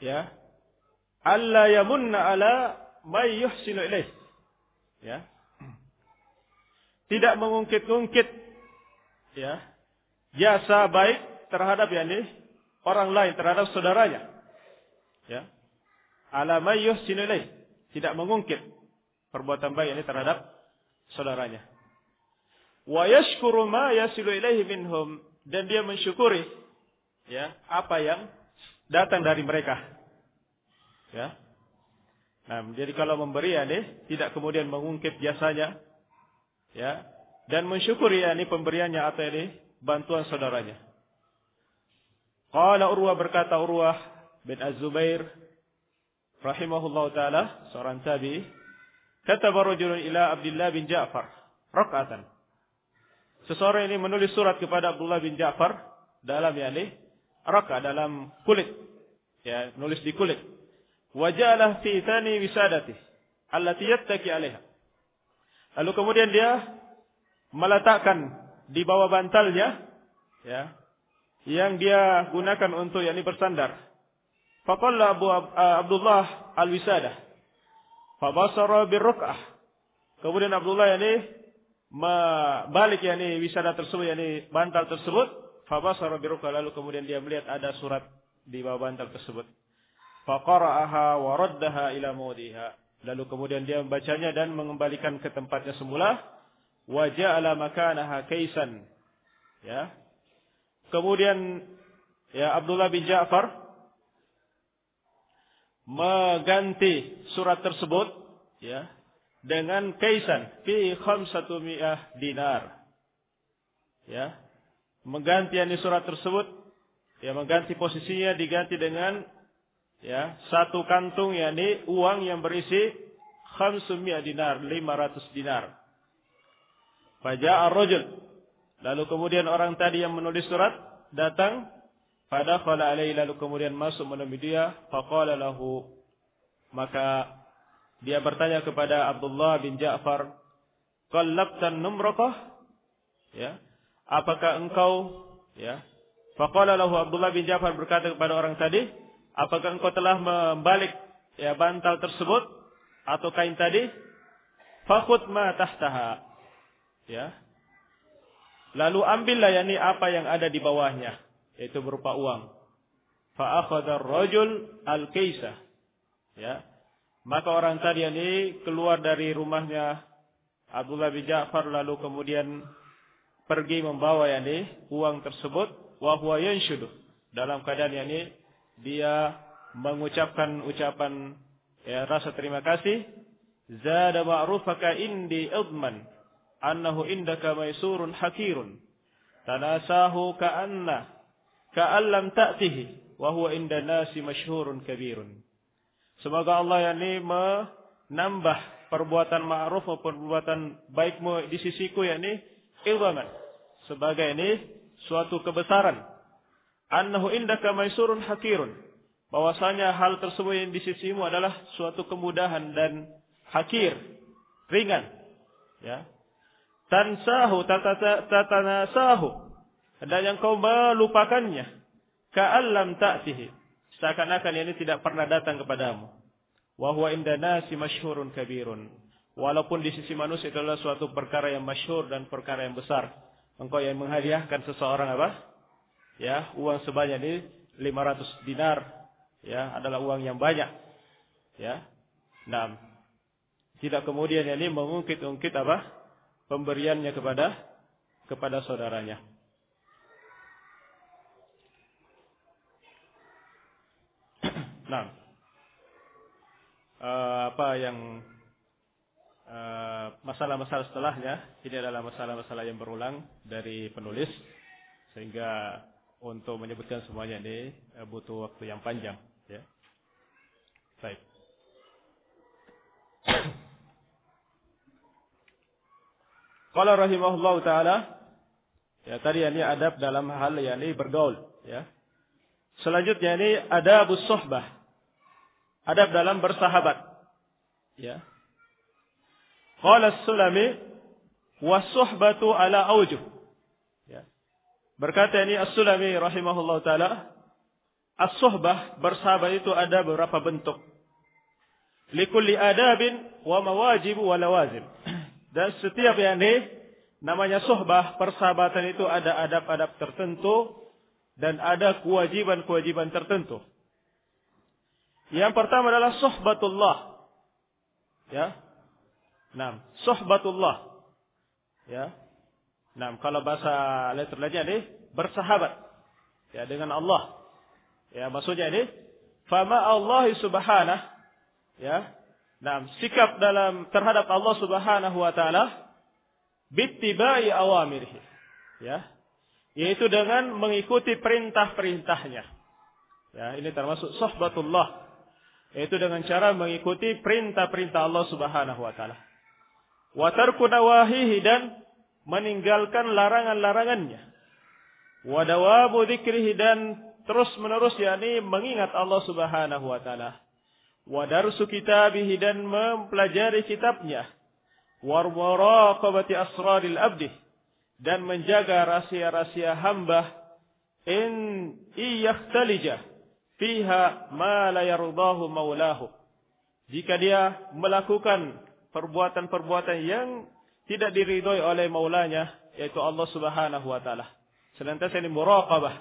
ya alla yamunna ala may yuhsinu ilaih ya. Tidak mengungkit-ungkit ya jasa baik terhadap yani orang lain terhadap saudaranya. Ya. Ala may yuhsinu Tidak mengungkit perbuatan baik ini terhadap saudaranya. Wa yashkuru ma yasilu ilaihi minhum dan dia mensyukuri ya apa yang datang dari mereka. Ya. Nah, jadi kalau memberi ya nih, tidak kemudian mengungkit jasanya ya dan mensyukuri ya ini pemberiannya atau ini bantuan saudaranya. Qala Urwah berkata Urwah bin Az-Zubair rahimahullah taala seorang tabi kata rajulun ila Abdullah bin Ja'far rak'atan. Seseorang ini menulis surat kepada Abdullah bin Ja'far dalam yakni raka dalam kulit. Ya nulis di kulit. Wajalah fi thani wisadati allati yattaki alaiha. Lalu kemudian dia meletakkan di bawah bantalnya ya yang dia gunakan untuk yakni bersandar. Faqalla Abu uh, Abdullah al-Wisadah. Fabasara birruk'ah. Kemudian Abdullah yakni balik yakni wisada tersebut yakni bantal tersebut Fabasara biruka lalu kemudian dia melihat ada surat di bawah bantal tersebut. Faqara'aha wa raddaha ila mawdiha. Lalu kemudian dia membacanya dan mengembalikan ke tempatnya semula. Wa ja'ala makanaha kaisan. Ya. Kemudian ya Abdullah bin Ja'far mengganti surat tersebut ya dengan kaisan fi khamsatu mi'ah dinar. Ya, mengganti yani surat tersebut ya mengganti posisinya diganti dengan ya satu kantung yakni uang yang berisi khamsumia dinar 500 dinar Faja'a ar-rajul lalu kemudian orang tadi yang menulis surat datang. Pada khala alaihi lalu kemudian masuk menemui dia. Faqala lahu. Maka dia bertanya kepada Abdullah bin Ja'far qallabtan numraqah ya. Apakah engkau? Ya. Faqala lahu Abdullah bin Ja'far berkata kepada orang tadi apakah engkau telah membalik ya bantal tersebut atau kain tadi? Fakhud ma tahtaha. Ya lalu ambillah yakni apa yang ada di bawahnya yaitu berupa uang. Fa akhadha ar-rajul al-kaisah. Ya. Maka orang tadi ini keluar dari rumahnya Abdullah bin Ja'far lalu kemudian pergi membawa yani uang tersebut. Wa huwa dalam keadaan yani dia mengucapkan ucapan ya, rasa terima kasih. Zada ma'rufaka indi idman annahu indaka maisurun hakirun tanasahu ka'anna ka'an lam ta'tihi wa huwa inda nasi masyhurun kabirun semoga Allah yani menambah perbuatan ma'ruf maupun perbuatan baikmu di sisiku yakni ilman sebagai ini suatu kebesaran. Annahu indaka maisurun hakirun. Bahwasanya hal tersebut yang di sisimu adalah suatu kemudahan dan hakir, ringan. Ya. Tansahu tatanasahu. Dan yang kau melupakannya. Ka'allam ta'tihi. Seakan-akan ini tidak pernah datang kepadamu. Wahuwa inda nasi masyhurun kabirun. Walaupun di sisi manusia itu adalah suatu perkara yang masyhur dan perkara yang besar engkau yang menghadiahkan seseorang apa? Ya, uang sebanyak ini 500 dinar ya, adalah uang yang banyak. Ya. Nah, tidak kemudian ini mengungkit-ungkit apa? Pemberiannya kepada kepada saudaranya. nah, uh, apa yang Eh, masalah-masalah setelahnya ini adalah masalah-masalah yang berulang dari penulis sehingga untuk menyebutkan semuanya ini eh, butuh waktu yang panjang ya. Baik. Qala rahimahullah taala ya tadi ini adab dalam hal yakni bergaul ya. Selanjutnya ini adabus suhbah. Adab dalam bersahabat. Ya. Qala as-Sulami was-suhbatu ala aujuh. Ya. Berkata ini As-Sulami rahimahullah taala, as-suhbah bersahabat itu ada beberapa bentuk. Likulli adabin wa mawajib wa lawazim. Dan setiap yang ini namanya suhbah persahabatan itu ada adab-adab tertentu dan ada kewajiban-kewajiban tertentu. Yang pertama adalah suhbatullah. Ya, Nah, sohbatullah. Ya. Nah, kalau bahasa letternya ini bersahabat. Ya, dengan Allah. Ya, maksudnya ini fama Allah subhanahu ya. Nah, sikap dalam terhadap Allah Subhanahu wa taala bittibai awamirhi. Ya. Yaitu dengan mengikuti perintah-perintahnya. Ya, ini termasuk sohbatullah. Yaitu dengan cara mengikuti perintah-perintah Allah Subhanahu wa taala wa tarku nawahihi dan meninggalkan larangan-larangannya. Wa dawamu dzikrihi dan terus-menerus yakni mengingat Allah Subhanahu wa taala. Wa darsu kitabihi dan mempelajari kitabnya. Wa muraqabati asraril abdi dan menjaga rahasia-rahasia hamba in iyahtalija fiha ma la yardahu maulahu. Jika dia melakukan perbuatan-perbuatan yang tidak diridhoi oleh maulanya yaitu Allah Subhanahu wa taala. senantiasa ini muraqabah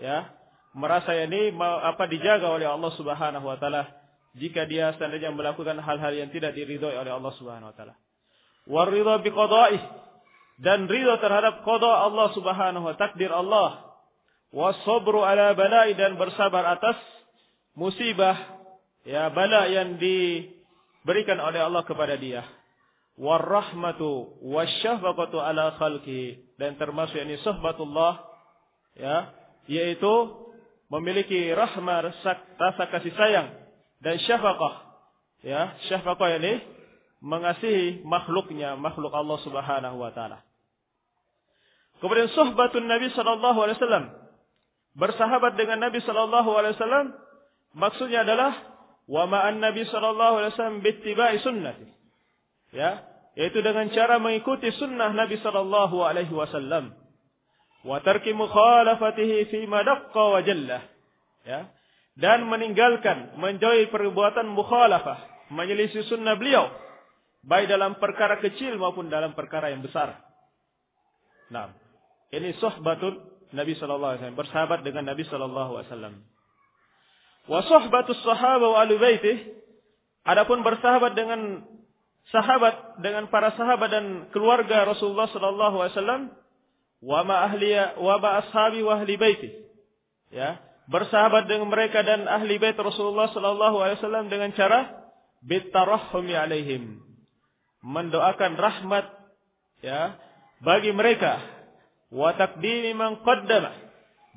ya merasa ini apa dijaga oleh Allah Subhanahu wa taala jika dia seandainya melakukan hal-hal yang tidak diridhoi oleh Allah Subhanahu wa taala. Waridha biqada'ih dan ridha terhadap qada Allah Subhanahu wa takdir Allah. Wasabru ala bala'i dan bersabar atas musibah ya bala yang diberikan oleh Allah kepada dia. Warahmatu wasyafaqatu ala khalqi dan termasuk ini sohbatullah ya yaitu memiliki rahmah rasa kasih sayang dan syafaqah. Ya, syafaqah ini mengasihi makhluknya, makhluk Allah Subhanahu wa taala. Kemudian sohbatun Nabi sallallahu alaihi wasallam. Bersahabat dengan Nabi sallallahu alaihi wasallam maksudnya adalah wa ma'an Nabi sallallahu alaihi wasallam bittiba'i sunnati. Ya, yaitu dengan cara mengikuti sunnah Nabi sallallahu alaihi wasallam wa tarki mukhalafatihi fi ma wa jallah. Ya, dan meninggalkan menjauhi perbuatan mukhalafah, menyelisih sunnah beliau baik dalam perkara kecil maupun dalam perkara yang besar. Nah, ini sohbatun Nabi sallallahu alaihi wasallam, bersahabat dengan Nabi sallallahu alaihi wasallam. Wa sohbatus sahaba wa ahli adapun bersahabat dengan sahabat dengan para sahabat dan keluarga Rasulullah sallallahu alaihi wasallam wa ma ahliya wa ma ashabi wa ahli baiti. Ya, bersahabat dengan mereka dan ahli bait Rasulullah sallallahu alaihi wasallam dengan cara bitarahhumi alaihim. Mendoakan rahmat ya bagi mereka. Wa taqdimi man qaddama.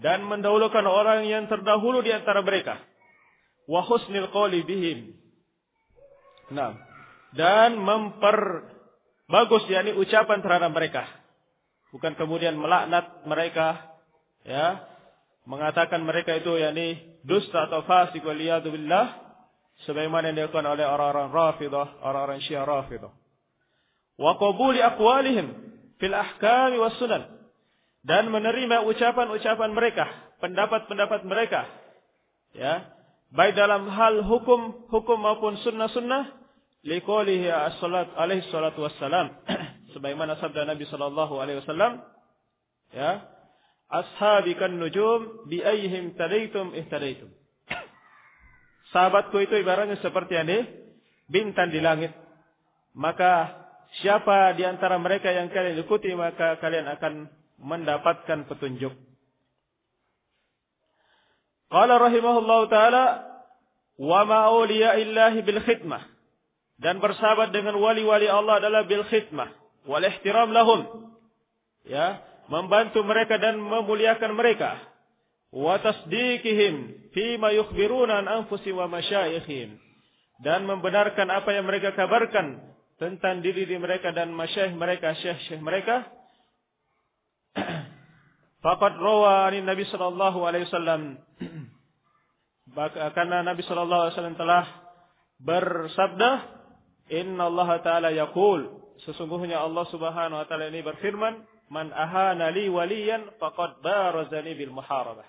Dan mendahulukan orang yang terdahulu di antara mereka. Wa husnil qawli bihim. Nah dan memper bagus yakni ucapan terhadap mereka. Bukan kemudian melaknat mereka ya mengatakan mereka itu yakni dusta atau fasik waliyadu billah sebagaimana yang dilakukan oleh orang-orang Rafidah, orang-orang Syiah Rafidah. Wa qabuli aqwalihim fil ahkami was sunan dan menerima ucapan-ucapan mereka, pendapat-pendapat mereka. Ya, baik dalam hal hukum hukum maupun sunnah-sunnah liqaulihi as-salat alaihi salatu wassalam sebagaimana sabda Nabi sallallahu alaihi wasallam ya ashabi kan nujum bi ayyihim tadaitum ihtadaitum. Sahabatku itu ibaratnya seperti ini bintang di langit. Maka siapa di antara mereka yang kalian ikuti maka kalian akan mendapatkan petunjuk. Qala rahimahullahu taala wa ma illahi bil khidmah dan bersahabat dengan wali-wali Allah adalah bil khidmah wal ihtiram lahum. Ya, membantu mereka dan memuliakan mereka. Wa tasdiqihim ma yukhbiruna an anfusihim wa masyayikhihim dan membenarkan apa yang mereka kabarkan tentang diri diri mereka dan masyayikh mereka syekh-syekh mereka. Faqad rawa Nabi sallallahu alaihi wasallam. Karena Nabi sallallahu alaihi wasallam telah bersabda inna Allah taala yaqul. Sesungguhnya Allah Subhanahu wa taala ini berfirman man ahana li waliyan faqad barazani bil muharabah.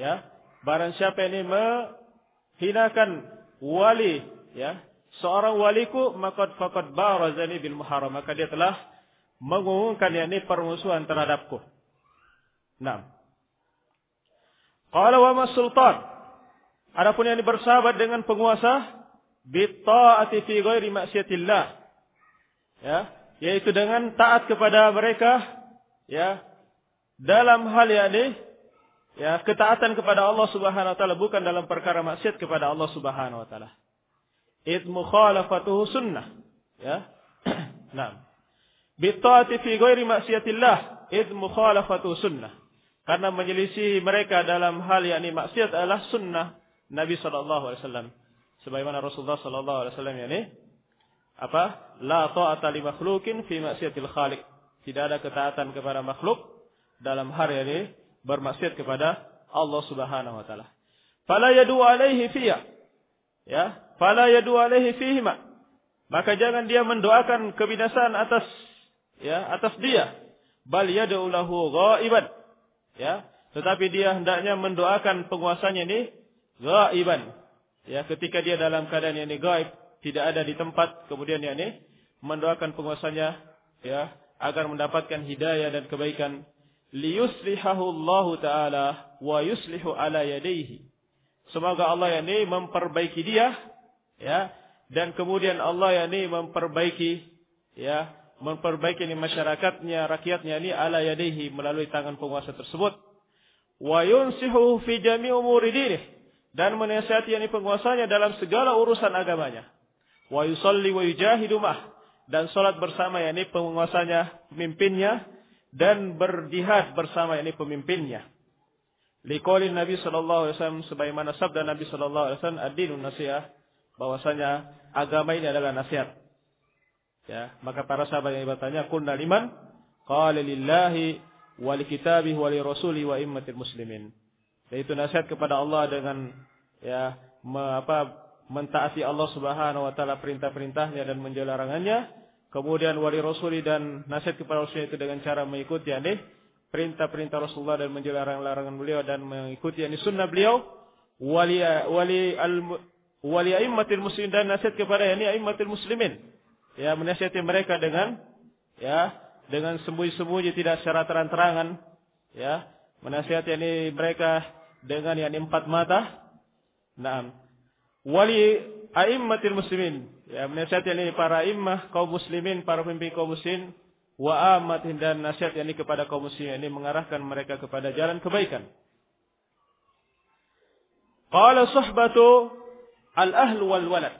Ya, barang siapa ini menghinakan wali, ya, seorang waliku maka faqad barazani bil muharabah, maka dia telah mengumumkan yakni permusuhan terhadapku. Nah. Qala wa sultan. Adapun yang bersahabat dengan penguasa bi ta'ati fi ghairi maksiatillah. Ya, yaitu dengan taat kepada mereka ya dalam hal yakni ya ketaatan kepada Allah Subhanahu wa taala bukan dalam perkara maksiat kepada Allah Subhanahu wa taala. Id mukhalafatuhu sunnah ya. nah. Bitta'ati fi ghairi maksiatillah id mukhalafatuhu sunnah. Karena menyelisih mereka dalam hal yakni maksiat adalah sunnah Nabi sallallahu alaihi wasallam. Sebagaimana Rasulullah sallallahu alaihi wasallam yakni apa? La ta'ata li makhlukin fi maksiatil khaliq. Tidak ada ketaatan kepada makhluk dalam hal ini bermaksiat kepada Allah Subhanahu wa taala. Fala yadu alaihi fiya. Ya, fala yadu alaihi fihima. Maka jangan dia mendoakan kebinasaan atas ya, atas dia. Bal yad'u lahu ghaiban. Ya, tetapi dia hendaknya mendoakan penguasanya ini ghaiban. Ya, ketika dia dalam keadaan yang gaib, tidak ada di tempat kemudian ya ini mendoakan penguasanya ya agar mendapatkan hidayah dan kebaikan. Liyuslihahu Allah taala wa yuslihu ala yadayhi. Semoga Allah yakni memperbaiki dia ya dan kemudian Allah yakni memperbaiki ya memperbaiki ini masyarakatnya rakyatnya ini ala yadayhi melalui tangan penguasa tersebut. Wa yunsihu fi jami' umuri dinih dan menasihati yakni penguasanya dalam segala urusan agamanya wa yusalli wa yujahidu mah dan salat bersama yakni penguasanya pemimpinnya dan berjihad bersama yakni pemimpinnya. Liqauli Nabi sallallahu alaihi wasallam sebagaimana sabda Nabi sallallahu alaihi wasallam ad-dinun nasihat bahwasanya agama ini adalah nasihat. Ya, maka para sahabat yang bertanya, "Kunna liman?" Qala lillahi wa li kitabihi wa li rasuli wa immatil muslimin. Yaitu nasihat kepada Allah dengan ya me, apa mentaati Allah Subhanahu wa taala perintah-perintahnya dan menjauhi larangannya Kemudian wali rasuli dan nasihat kepada Rasulnya itu dengan cara mengikuti yani perintah-perintah Rasulullah dan menjauhi larangan-larangan beliau dan mengikuti yani sunnah beliau. Wali wali al wali aimmatil muslimin dan nasihat kepada yani aimmatil muslimin. Ya menasihati mereka dengan ya dengan sembunyi-sembunyi tidak secara terang-terangan. Ya menasihati mereka dengan yani empat mata. Nah wali aimmatil muslimin Ya, nasihat ini para immah kaum muslimin, para pemimpin kaum muslimin wa amatin dan nasihat ini kepada kaum muslimin ini mengarahkan mereka kepada jalan kebaikan. Qala suhbatu al-ahl wal walad.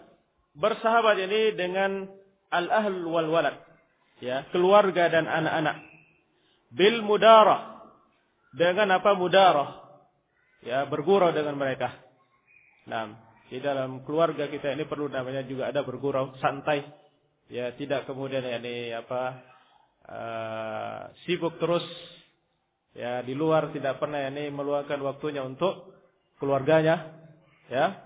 Bersahabat ini dengan al-ahl wal walad. Ya, keluarga dan anak-anak. Bil mudarah. Dengan apa mudarah? Ya, bergurau dengan mereka. Nah, di dalam keluarga kita ini perlu namanya juga ada bergurau santai. Ya tidak kemudian ya ini apa uh, sibuk terus. Ya di luar tidak pernah ini meluangkan waktunya untuk keluarganya. Ya.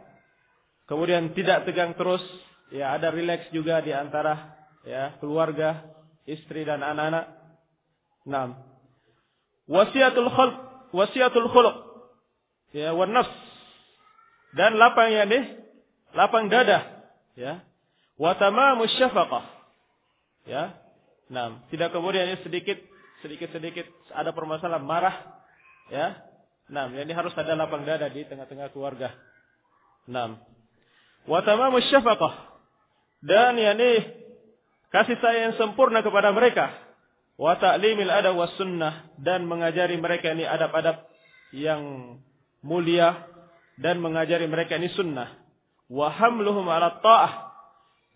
Kemudian tidak tegang terus. Ya ada rileks juga di antara ya keluarga istri dan anak-anak. Enam wasiatul khulq wasiatul khuluq. Ya wan dan lapang ya nih, lapang dada, ya. Wa tamamus syafaqah. Ya. Nah, tidak kemudian ini sedikit sedikit-sedikit ada permasalahan marah, ya. Nah, ini harus ada lapang dada di tengah-tengah keluarga. Nah, wa tamamus syafaqah. Dan ya nih, kasih sayang sempurna kepada mereka. Wa ta'limil adab was sunnah dan mengajari mereka ini adab-adab yang mulia dan mengajari mereka ini sunnah. Wa hamluhum ala ta'ah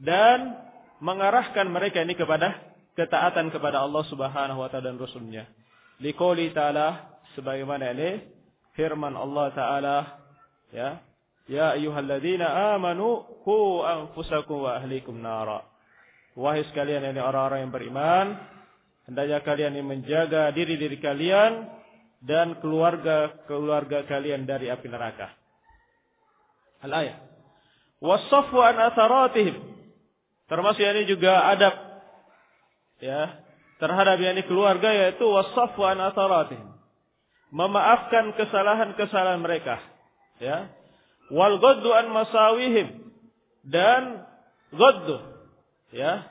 dan mengarahkan mereka ini kepada ketaatan kepada Allah Subhanahu wa taala dan rasulnya. Liqouli ta'ala sebagaimana ini firman Allah taala ya Ya ayyuhalladzina amanu qu anfusakum wa ahlikum nara. Wahai sekalian ini orang-orang yang beriman, hendaknya kalian ini menjaga diri-diri kalian dan keluarga-keluarga kalian dari api neraka. Al-ayah. Wasafu an atharatihim. Termasuk ini juga adab ya terhadap ini keluarga yaitu wasafu an atharatihim. Memaafkan kesalahan-kesalahan mereka. Ya. Wal ghaddu an masawihim dan ghaddu ya.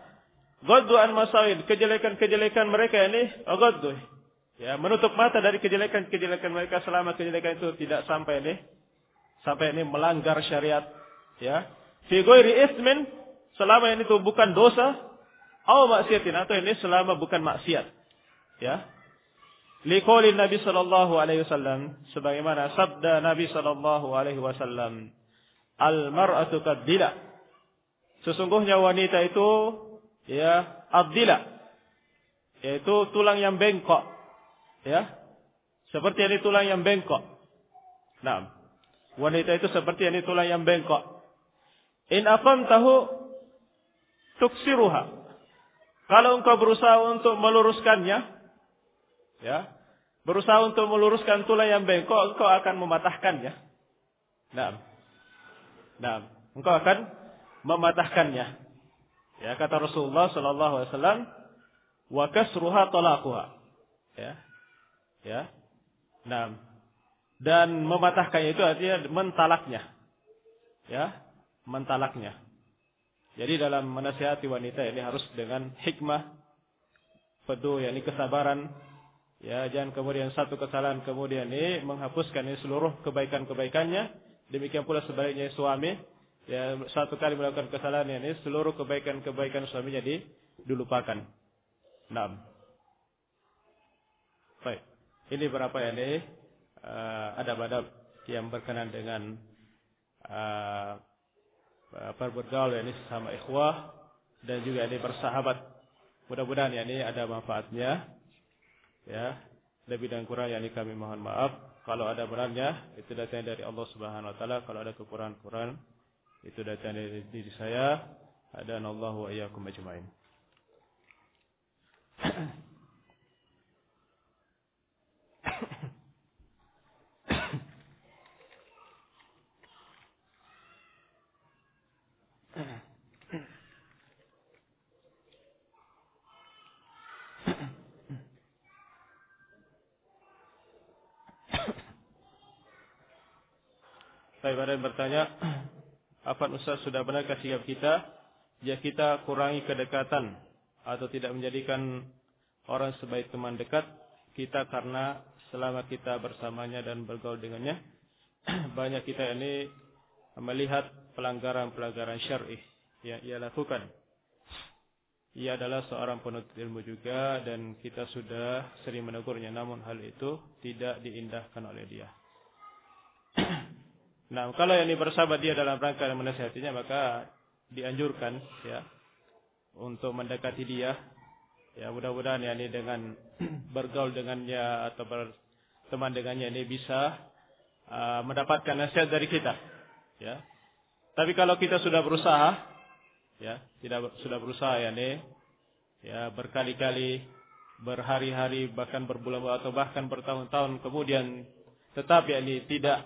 Ghaddu an masawihim, kejelekan-kejelekan mereka ini ghaddu. Ya, menutup mata dari kejelekan-kejelekan mereka selama kejelekan itu tidak sampai ini sampai ini melanggar syariat ya. Fi ismin selama ini itu bukan dosa atau maksiatin atau ini selama bukan maksiat ya. Liqauli Nabi sallallahu alaihi wasallam sebagaimana sabda Nabi sallallahu alaihi wasallam al mar'atu kadila sesungguhnya wanita itu ya abdila yaitu tulang yang bengkok ya. Seperti ini tulang yang bengkok. Nah Wanita itu seperti ini tulang yang bengkok. In tahu tuksiruha. Kalau engkau berusaha untuk meluruskannya, ya, berusaha untuk meluruskan tulang yang bengkok, engkau akan mematahkannya. Nah, nah, engkau akan mematahkannya. Ya, kata Rasulullah Sallallahu Alaihi Wasallam, wa kasruha talaquha. Ya, ya, nah, dan mematahkannya itu artinya mentalaknya. Ya, mentalaknya. Jadi dalam menasihati wanita ini harus dengan hikmah, pedu, yakni kesabaran, Ya, jangan kemudian satu kesalahan kemudian ini menghapuskan ini seluruh kebaikan-kebaikannya. Demikian pula sebaliknya suami, ya satu kali melakukan kesalahan ini seluruh kebaikan-kebaikan suaminya di dilupakan. Nah. Baik. Ini berapa ya ini uh, adab-adab yang berkenan dengan uh, bergaul ya ini sama ikhwah dan juga ini bersahabat. Mudah-mudahan ya ini ada manfaatnya. Ya, lebih dan kurang yang ini kami mohon maaf. Kalau ada benarnya itu datang dari Allah Subhanahu wa taala, kalau ada kekurangan-kekurangan itu datang dari diri saya. Dan Allah wa iyyakum ajmain. Saya ada yang bertanya, apa Ustaz sudah benar sikap kita? Jika kita kurangi kedekatan atau tidak menjadikan orang sebaik teman dekat kita karena selama kita bersamanya dan bergaul dengannya banyak kita ini melihat pelanggaran-pelanggaran syar'i yang ia lakukan. Ia adalah seorang penuntut ilmu juga dan kita sudah sering menegurnya namun hal itu tidak diindahkan oleh dia. Nah, kalau yang ini bersahabat dia dalam rangka menasihatinya maka dianjurkan ya untuk mendekati dia. Ya, mudah-mudahan ya ini dengan bergaul dengannya atau berteman dengannya ini bisa uh, mendapatkan nasihat dari kita. Ya. Tapi kalau kita sudah berusaha ya, tidak sudah berusaha ya ini ya berkali-kali berhari-hari bahkan berbulan-bulan atau bahkan bertahun-tahun kemudian tetap ya ini tidak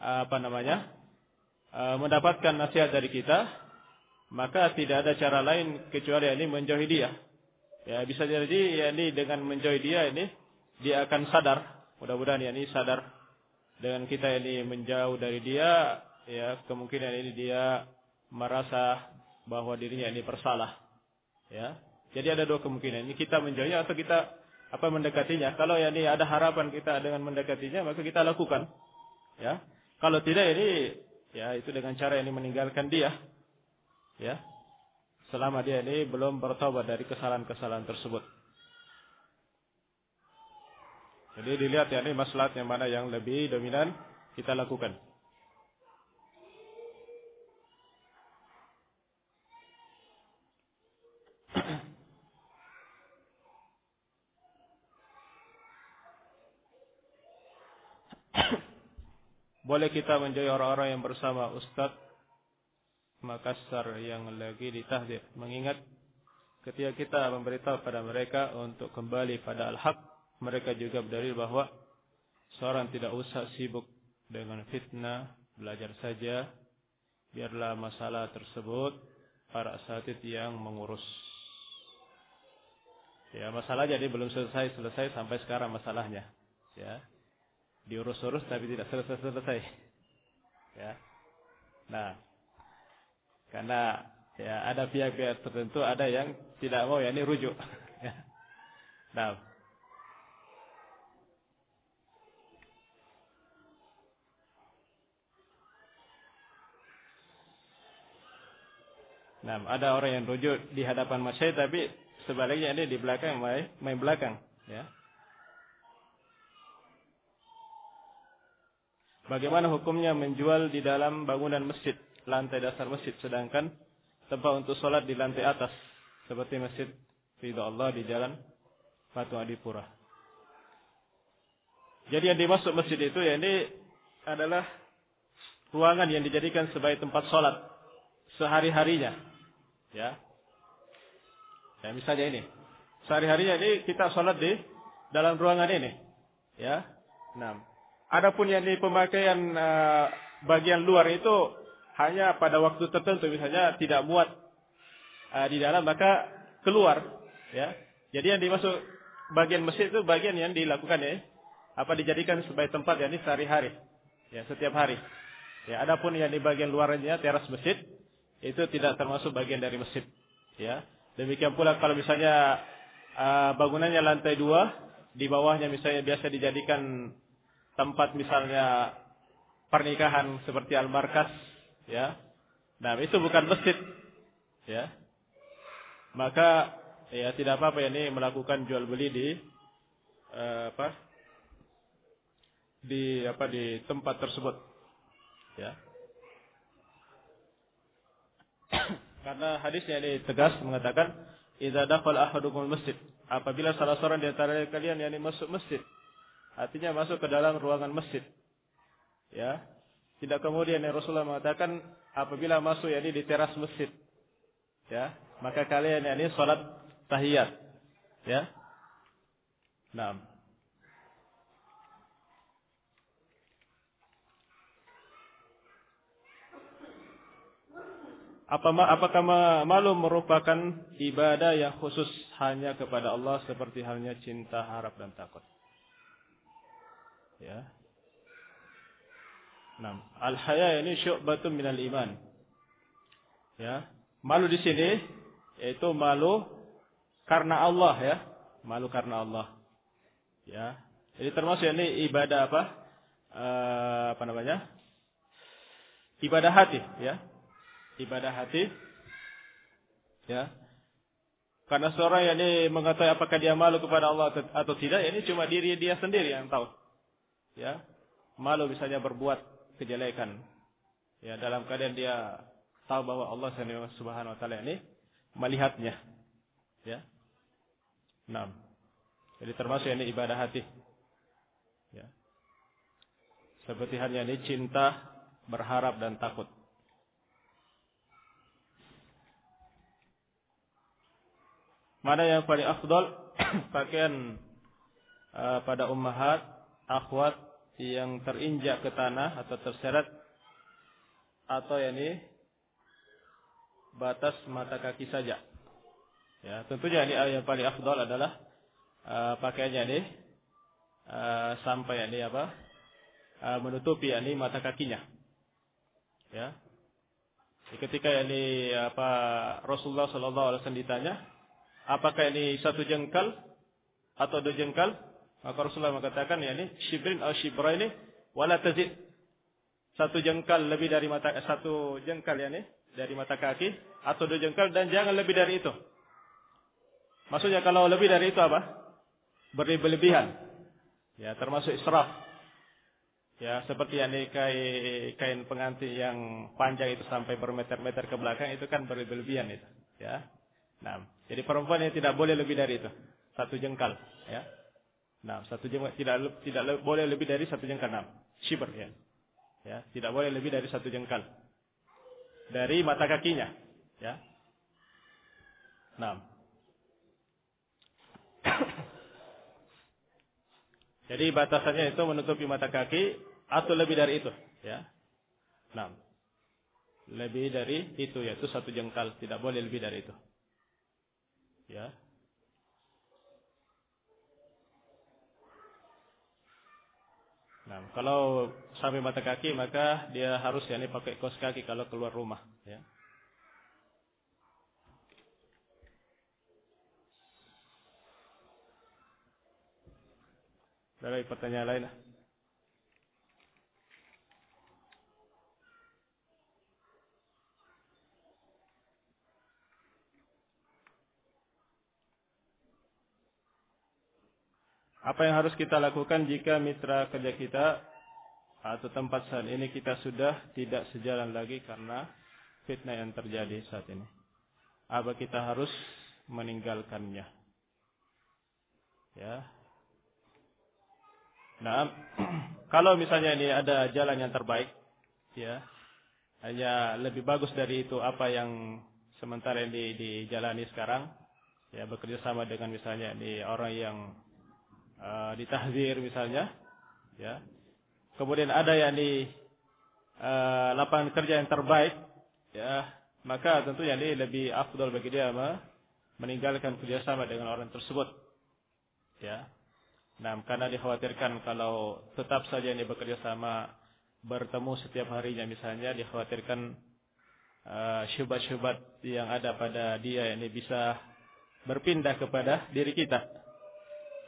apa namanya mendapatkan nasihat dari kita, maka tidak ada cara lain kecuali ini menjauhi dia. Ya bisa jadi ya ini dengan menjauhi dia ini dia akan sadar. Mudah-mudahan ya ini sadar dengan kita ini menjauh dari dia, ya kemungkinan ini dia merasa bahwa dirinya ini bersalah. Ya. Jadi ada dua kemungkinan. Ini kita menjauhnya atau kita apa mendekatinya. Kalau ya ini ada harapan kita dengan mendekatinya, maka kita lakukan. Ya. Kalau tidak ini ya itu dengan cara ini meninggalkan dia. Ya. Selama dia ini belum bertobat dari kesalahan-kesalahan tersebut. Jadi dilihat ya ini masalah yang mana yang lebih dominan kita lakukan. Boleh kita menjadi orang-orang yang bersama Ustaz Makassar yang lagi ditahdir. Mengingat ketika kita memberitahu pada mereka untuk kembali pada al-haq, mereka juga berdalil bahwa seorang tidak usah sibuk dengan fitnah, belajar saja, biarlah masalah tersebut para asatid yang mengurus. Ya, masalah jadi belum selesai-selesai sampai sekarang masalahnya. Ya diurus-urus tapi tidak selesai-selesai. Ya. Nah, karena ya ada pihak-pihak tertentu ada yang tidak mau ya ini rujuk. Ya. nah. Nah, ada orang yang rujuk di hadapan masyarakat tapi sebaliknya ini di belakang main, main belakang, ya. Bagaimana hukumnya menjual di dalam bangunan masjid, lantai dasar masjid, sedangkan tempat untuk sholat di lantai atas, seperti masjid Ridho Allah di jalan Patung Adipura. Jadi yang dimaksud masjid itu ya ini adalah ruangan yang dijadikan sebagai tempat sholat sehari-harinya. Ya. Ya misalnya ini. Sehari-harinya ini kita sholat di dalam ruangan ini. Ya. Nah, Adapun yang di pemakaian uh, bagian luar itu hanya pada waktu tertentu misalnya tidak muat uh, di dalam maka keluar ya. Jadi yang dimasuk bagian masjid itu bagian yang dilakukan ya apa dijadikan sebagai tempat yang ini sehari-hari ya setiap hari. Ya, adapun yang di bagian luarnya teras masjid itu tidak termasuk bagian dari masjid ya. Demikian pula kalau misalnya uh, bangunannya lantai dua di bawahnya misalnya biasa dijadikan tempat misalnya pernikahan seperti al-markas ya. Nah, itu bukan masjid ya. Maka ya tidak apa-apa ini melakukan jual beli di uh, apa? di apa di tempat tersebut ya. Karena hadisnya ini tegas mengatakan idza ahadukum masjid apabila salah seorang di antara kalian yang masuk masjid artinya masuk ke dalam ruangan masjid. Ya. Tidak kemudian yang Rasulullah mengatakan apabila masuk yakni di teras masjid. Ya. Maka kalian yakni salat tahiyat. Ya. Nah Apa apakah malu merupakan ibadah yang khusus hanya kepada Allah seperti halnya cinta, harap dan takut? Ya. Nah, al-haya ini syu'batun minal iman. Ya. Malu di sini yaitu malu karena Allah ya. Malu karena Allah. Ya. Jadi termasuk ini ibadah apa? Uh, apa namanya? Ibadah hati ya ibadah hati. Ya. Karena seorang yang ini mengetahui apakah dia malu kepada Allah atau tidak, ini cuma diri dia sendiri yang tahu. Ya. Malu misalnya berbuat kejelekan. Ya, dalam keadaan dia tahu bahwa Allah Subhanahu wa taala ini melihatnya. Ya. Nah. Jadi termasuk ini ibadah hati. Ya. Seperti hanya ini cinta, berharap dan takut. Mana yang paling afdal pakaian uh, pada ummahat, akhwat yang terinjak ke tanah atau terseret atau yang ini batas mata kaki saja. Ya, tentunya ini yang paling afdal adalah uh, pakaiannya ini uh, sampai ini apa? Uh, menutupi ini mata kakinya. Ya. Ketika ini apa Rasulullah sallallahu alaihi wasallam ditanya, Apakah ini satu jengkal atau dua jengkal? Maka Rasulullah mengatakan ya ini shibrin atau shibra ini wala tazid. Satu jengkal lebih dari mata satu jengkal ya ini dari mata kaki atau dua jengkal dan jangan lebih dari itu. Maksudnya kalau lebih dari itu apa? Berlebihan. Ya, termasuk israf. Ya, seperti yang kain, kain pengantin yang panjang itu sampai bermeter-meter ke belakang itu kan berlebihan itu, ya. Nah, jadi perempuan yang tidak boleh lebih dari itu. Satu jengkal. Ya. Nah, satu jengkal tidak tidak boleh lebih dari satu jengkal. Nah, shiber ya. Ya, tidak boleh lebih dari satu jengkal. Dari mata kakinya. Ya. Nah. Jadi batasannya itu menutupi mata kaki atau lebih dari itu, ya. Nah. Lebih dari itu yaitu satu jengkal, tidak boleh lebih dari itu. Ya. Nah, kalau sampai mata kaki maka dia harus ya ini pakai kos kaki kalau keluar rumah, ya. Ada pertanyaan lain? Apa yang harus kita lakukan jika mitra kerja kita atau tempat saat ini kita sudah tidak sejalan lagi karena fitnah yang terjadi saat ini? Apa kita harus meninggalkannya? Ya. Nah, kalau misalnya ini ada jalan yang terbaik, ya, hanya lebih bagus dari itu apa yang sementara ini dijalani sekarang, ya bekerja sama dengan misalnya ini orang yang uh, ditahzir misalnya, ya. Kemudian ada yang di uh, lapangan kerja yang terbaik, ya, maka tentu yang ini lebih afdal bagi dia meninggalkan kerjasama dengan orang tersebut, ya. Nah, karena dikhawatirkan kalau tetap saja ini bekerja sama bertemu setiap harinya misalnya dikhawatirkan uh, syubhat-syubhat yang ada pada dia ini bisa berpindah kepada diri kita.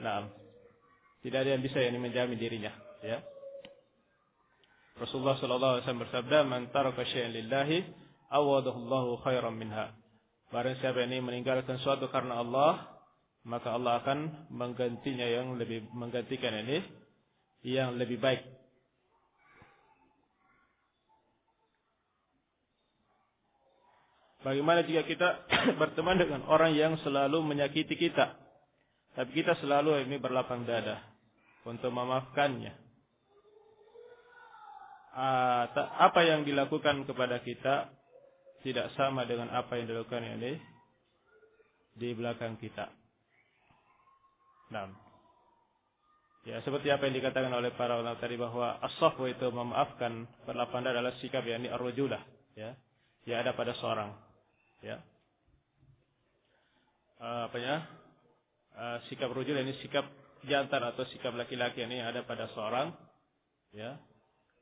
Nah, Tidak ada yang bisa yang menjamin dirinya, ya. Rasulullah sallallahu alaihi wasallam bersabda, "Man taraka syai'an lillahi, awadahu khairan minha." Barang siapa yang meninggalkan suatu karena Allah, maka Allah akan menggantinya yang lebih menggantikan ini yang lebih baik. Bagaimana jika kita berteman dengan orang yang selalu menyakiti kita? Tapi kita selalu ini berlapang dada untuk memaafkannya. Ah, apa yang dilakukan kepada kita tidak sama dengan apa yang dilakukan ini di belakang kita. Nah, ya seperti apa yang dikatakan oleh para ulama tadi bahwa as itu memaafkan berlapang dada adalah sikap yang arrujulah, ya, ya ada pada seorang ya uh, apa ya uh, sikap rujul ini sikap jantan atau sikap laki-laki ini ada pada seorang ya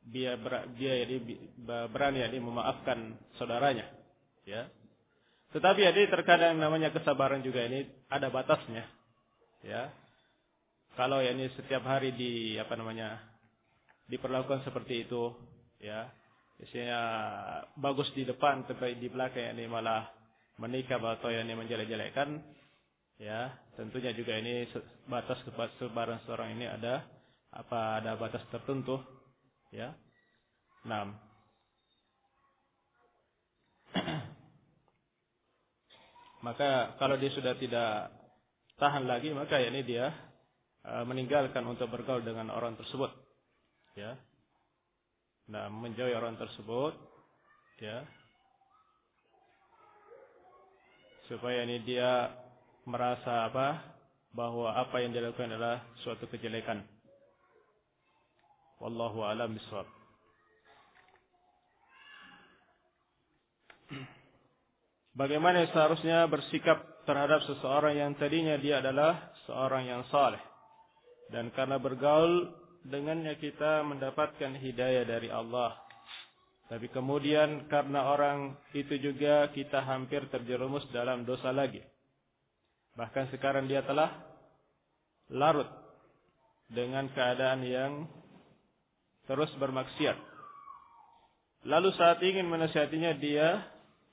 dia ber, dia jadi berani jadi memaafkan saudaranya ya tetapi jadi terkadang namanya kesabaran juga ini ada batasnya ya kalau ya ini setiap hari di apa namanya diperlakukan seperti itu ya Biasanya bagus di depan tapi di belakang ini malah menikah atau yang ini menjelek-jelekkan. Ya, tentunya juga ini batas kebaran seorang ini ada apa ada batas tertentu. Ya. Enam. maka kalau dia sudah tidak tahan lagi maka ini dia uh, meninggalkan untuk bergaul dengan orang tersebut. Ya nah menjauhi orang tersebut ya supaya ini dia merasa apa bahwa apa yang dilakukan adalah suatu kejelekan wallahu alam bisawab Bagaimana seharusnya bersikap terhadap seseorang yang tadinya dia adalah seorang yang saleh dan karena bergaul dengannya kita mendapatkan hidayah dari Allah. Tapi kemudian karena orang itu juga kita hampir terjerumus dalam dosa lagi. Bahkan sekarang dia telah larut dengan keadaan yang terus bermaksiat. Lalu saat ingin menasihatinya dia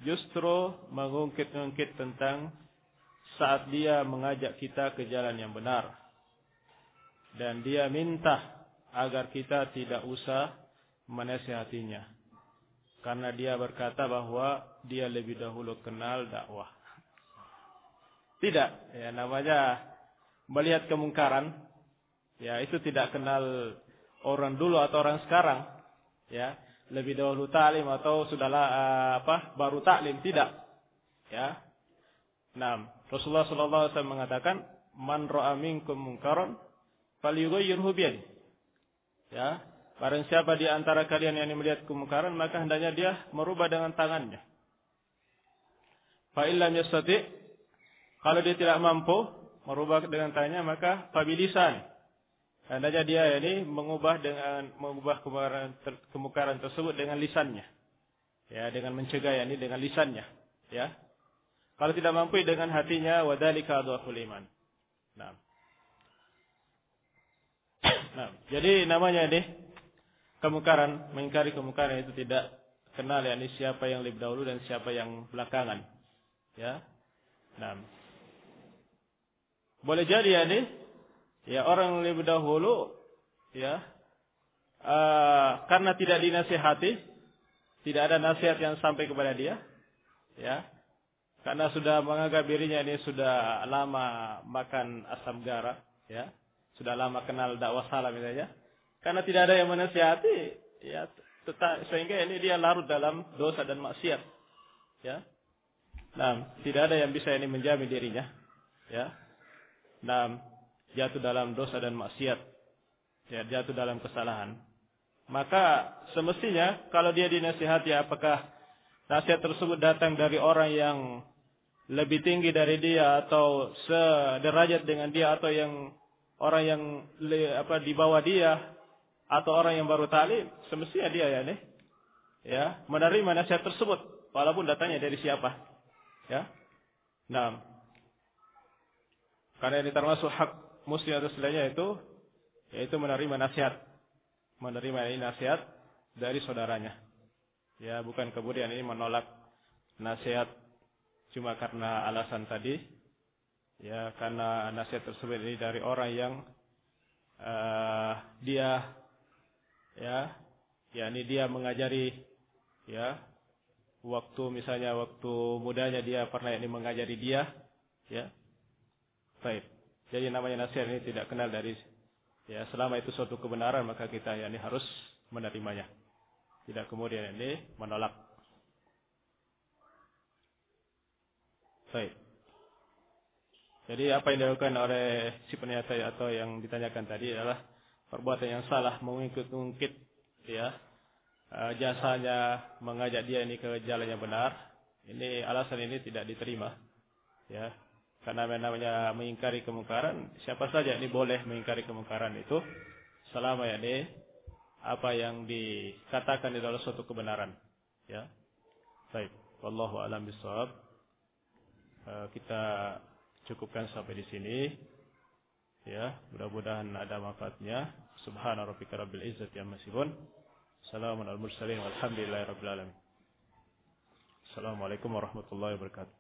justru mengungkit-ungkit tentang saat dia mengajak kita ke jalan yang benar. Dan dia minta agar kita tidak usah menasihatinya. Karena dia berkata bahwa dia lebih dahulu kenal dakwah. Tidak, ya namanya melihat kemungkaran, ya itu tidak kenal orang dulu atau orang sekarang, ya lebih dahulu taklim atau sudahlah uh, apa baru taklim tidak, ya. Nah, Rasulullah Shallallahu Alaihi Wasallam mengatakan, man ro'a minkum mungkaron. Ya, barang siapa di antara kalian yang melihat kemungkaran maka hendaknya dia merubah dengan tangannya. Fa illam yastati kalau dia tidak mampu merubah dengan tangannya maka fabilisan. Hendaknya dia ini mengubah dengan mengubah kemungkaran, ter, kemungkaran tersebut dengan lisannya. Ya, dengan mencegah ini dengan lisannya, ya. Kalau tidak mampu dengan hatinya wadalika adhaful iman. Nah. Nah, jadi namanya ini kemungkaran, mengingkari kemungkaran itu tidak kenal ya ini siapa yang lebih dahulu dan siapa yang belakangan. Ya. Nah. Boleh jadi ya ini ya orang lebih dahulu ya uh, karena tidak dinasihati, tidak ada nasihat yang sampai kepada dia, ya. Karena sudah menganggap dirinya ini sudah lama makan asam garam, ya sudah lama kenal dakwah salam misalnya, karena tidak ada yang menasihati, ya tetap sehingga ini dia larut dalam dosa dan maksiat. Ya. Nah, tidak ada yang bisa ini menjamin dirinya. Ya. Nah, jatuh dalam dosa dan maksiat. Ya, jatuh dalam kesalahan. Maka semestinya kalau dia dinasihati apakah nasihat tersebut datang dari orang yang lebih tinggi dari dia atau sederajat dengan dia atau yang orang yang apa di bawah dia atau orang yang baru talim, semestinya dia ya nih ya menerima nasihat tersebut walaupun datanya dari siapa. Ya. Nah, karena ini termasuk hak muslim atas lainnya itu yaitu menerima nasihat. Menerima ini nasihat dari saudaranya. Ya, bukan kemudian ini menolak nasihat cuma karena alasan tadi. Ya, karena nasihat tersebut ini dari orang yang uh, dia ya, yakni dia mengajari ya waktu misalnya waktu mudanya dia pernah ini mengajari dia ya. Baik. Jadi namanya nasihat ini tidak kenal dari ya selama itu suatu kebenaran maka kita yakni harus menerimanya. Tidak kemudian ini menolak. Baik. Jadi apa yang dilakukan oleh si penyata atau yang ditanyakan tadi adalah perbuatan yang salah mengungkit-ungkit ya eh, jasanya mengajak dia ini ke jalan yang benar. Ini alasan ini tidak diterima. Ya. Karena namanya mengingkari kemungkaran, siapa saja ini boleh mengingkari kemungkaran itu selama ya ini apa yang dikatakan di dalam suatu kebenaran. Ya. Baik. Wallahu a'lam bishawab. Uh, kita cukupkan sampai di sini. Ya, mudah-mudahan ada manfaatnya. Subhana rabbika rabbil izzati amma yasifun. Assalamualaikum warahmatullahi wabarakatuh. Assalamualaikum warahmatullahi wabarakatuh.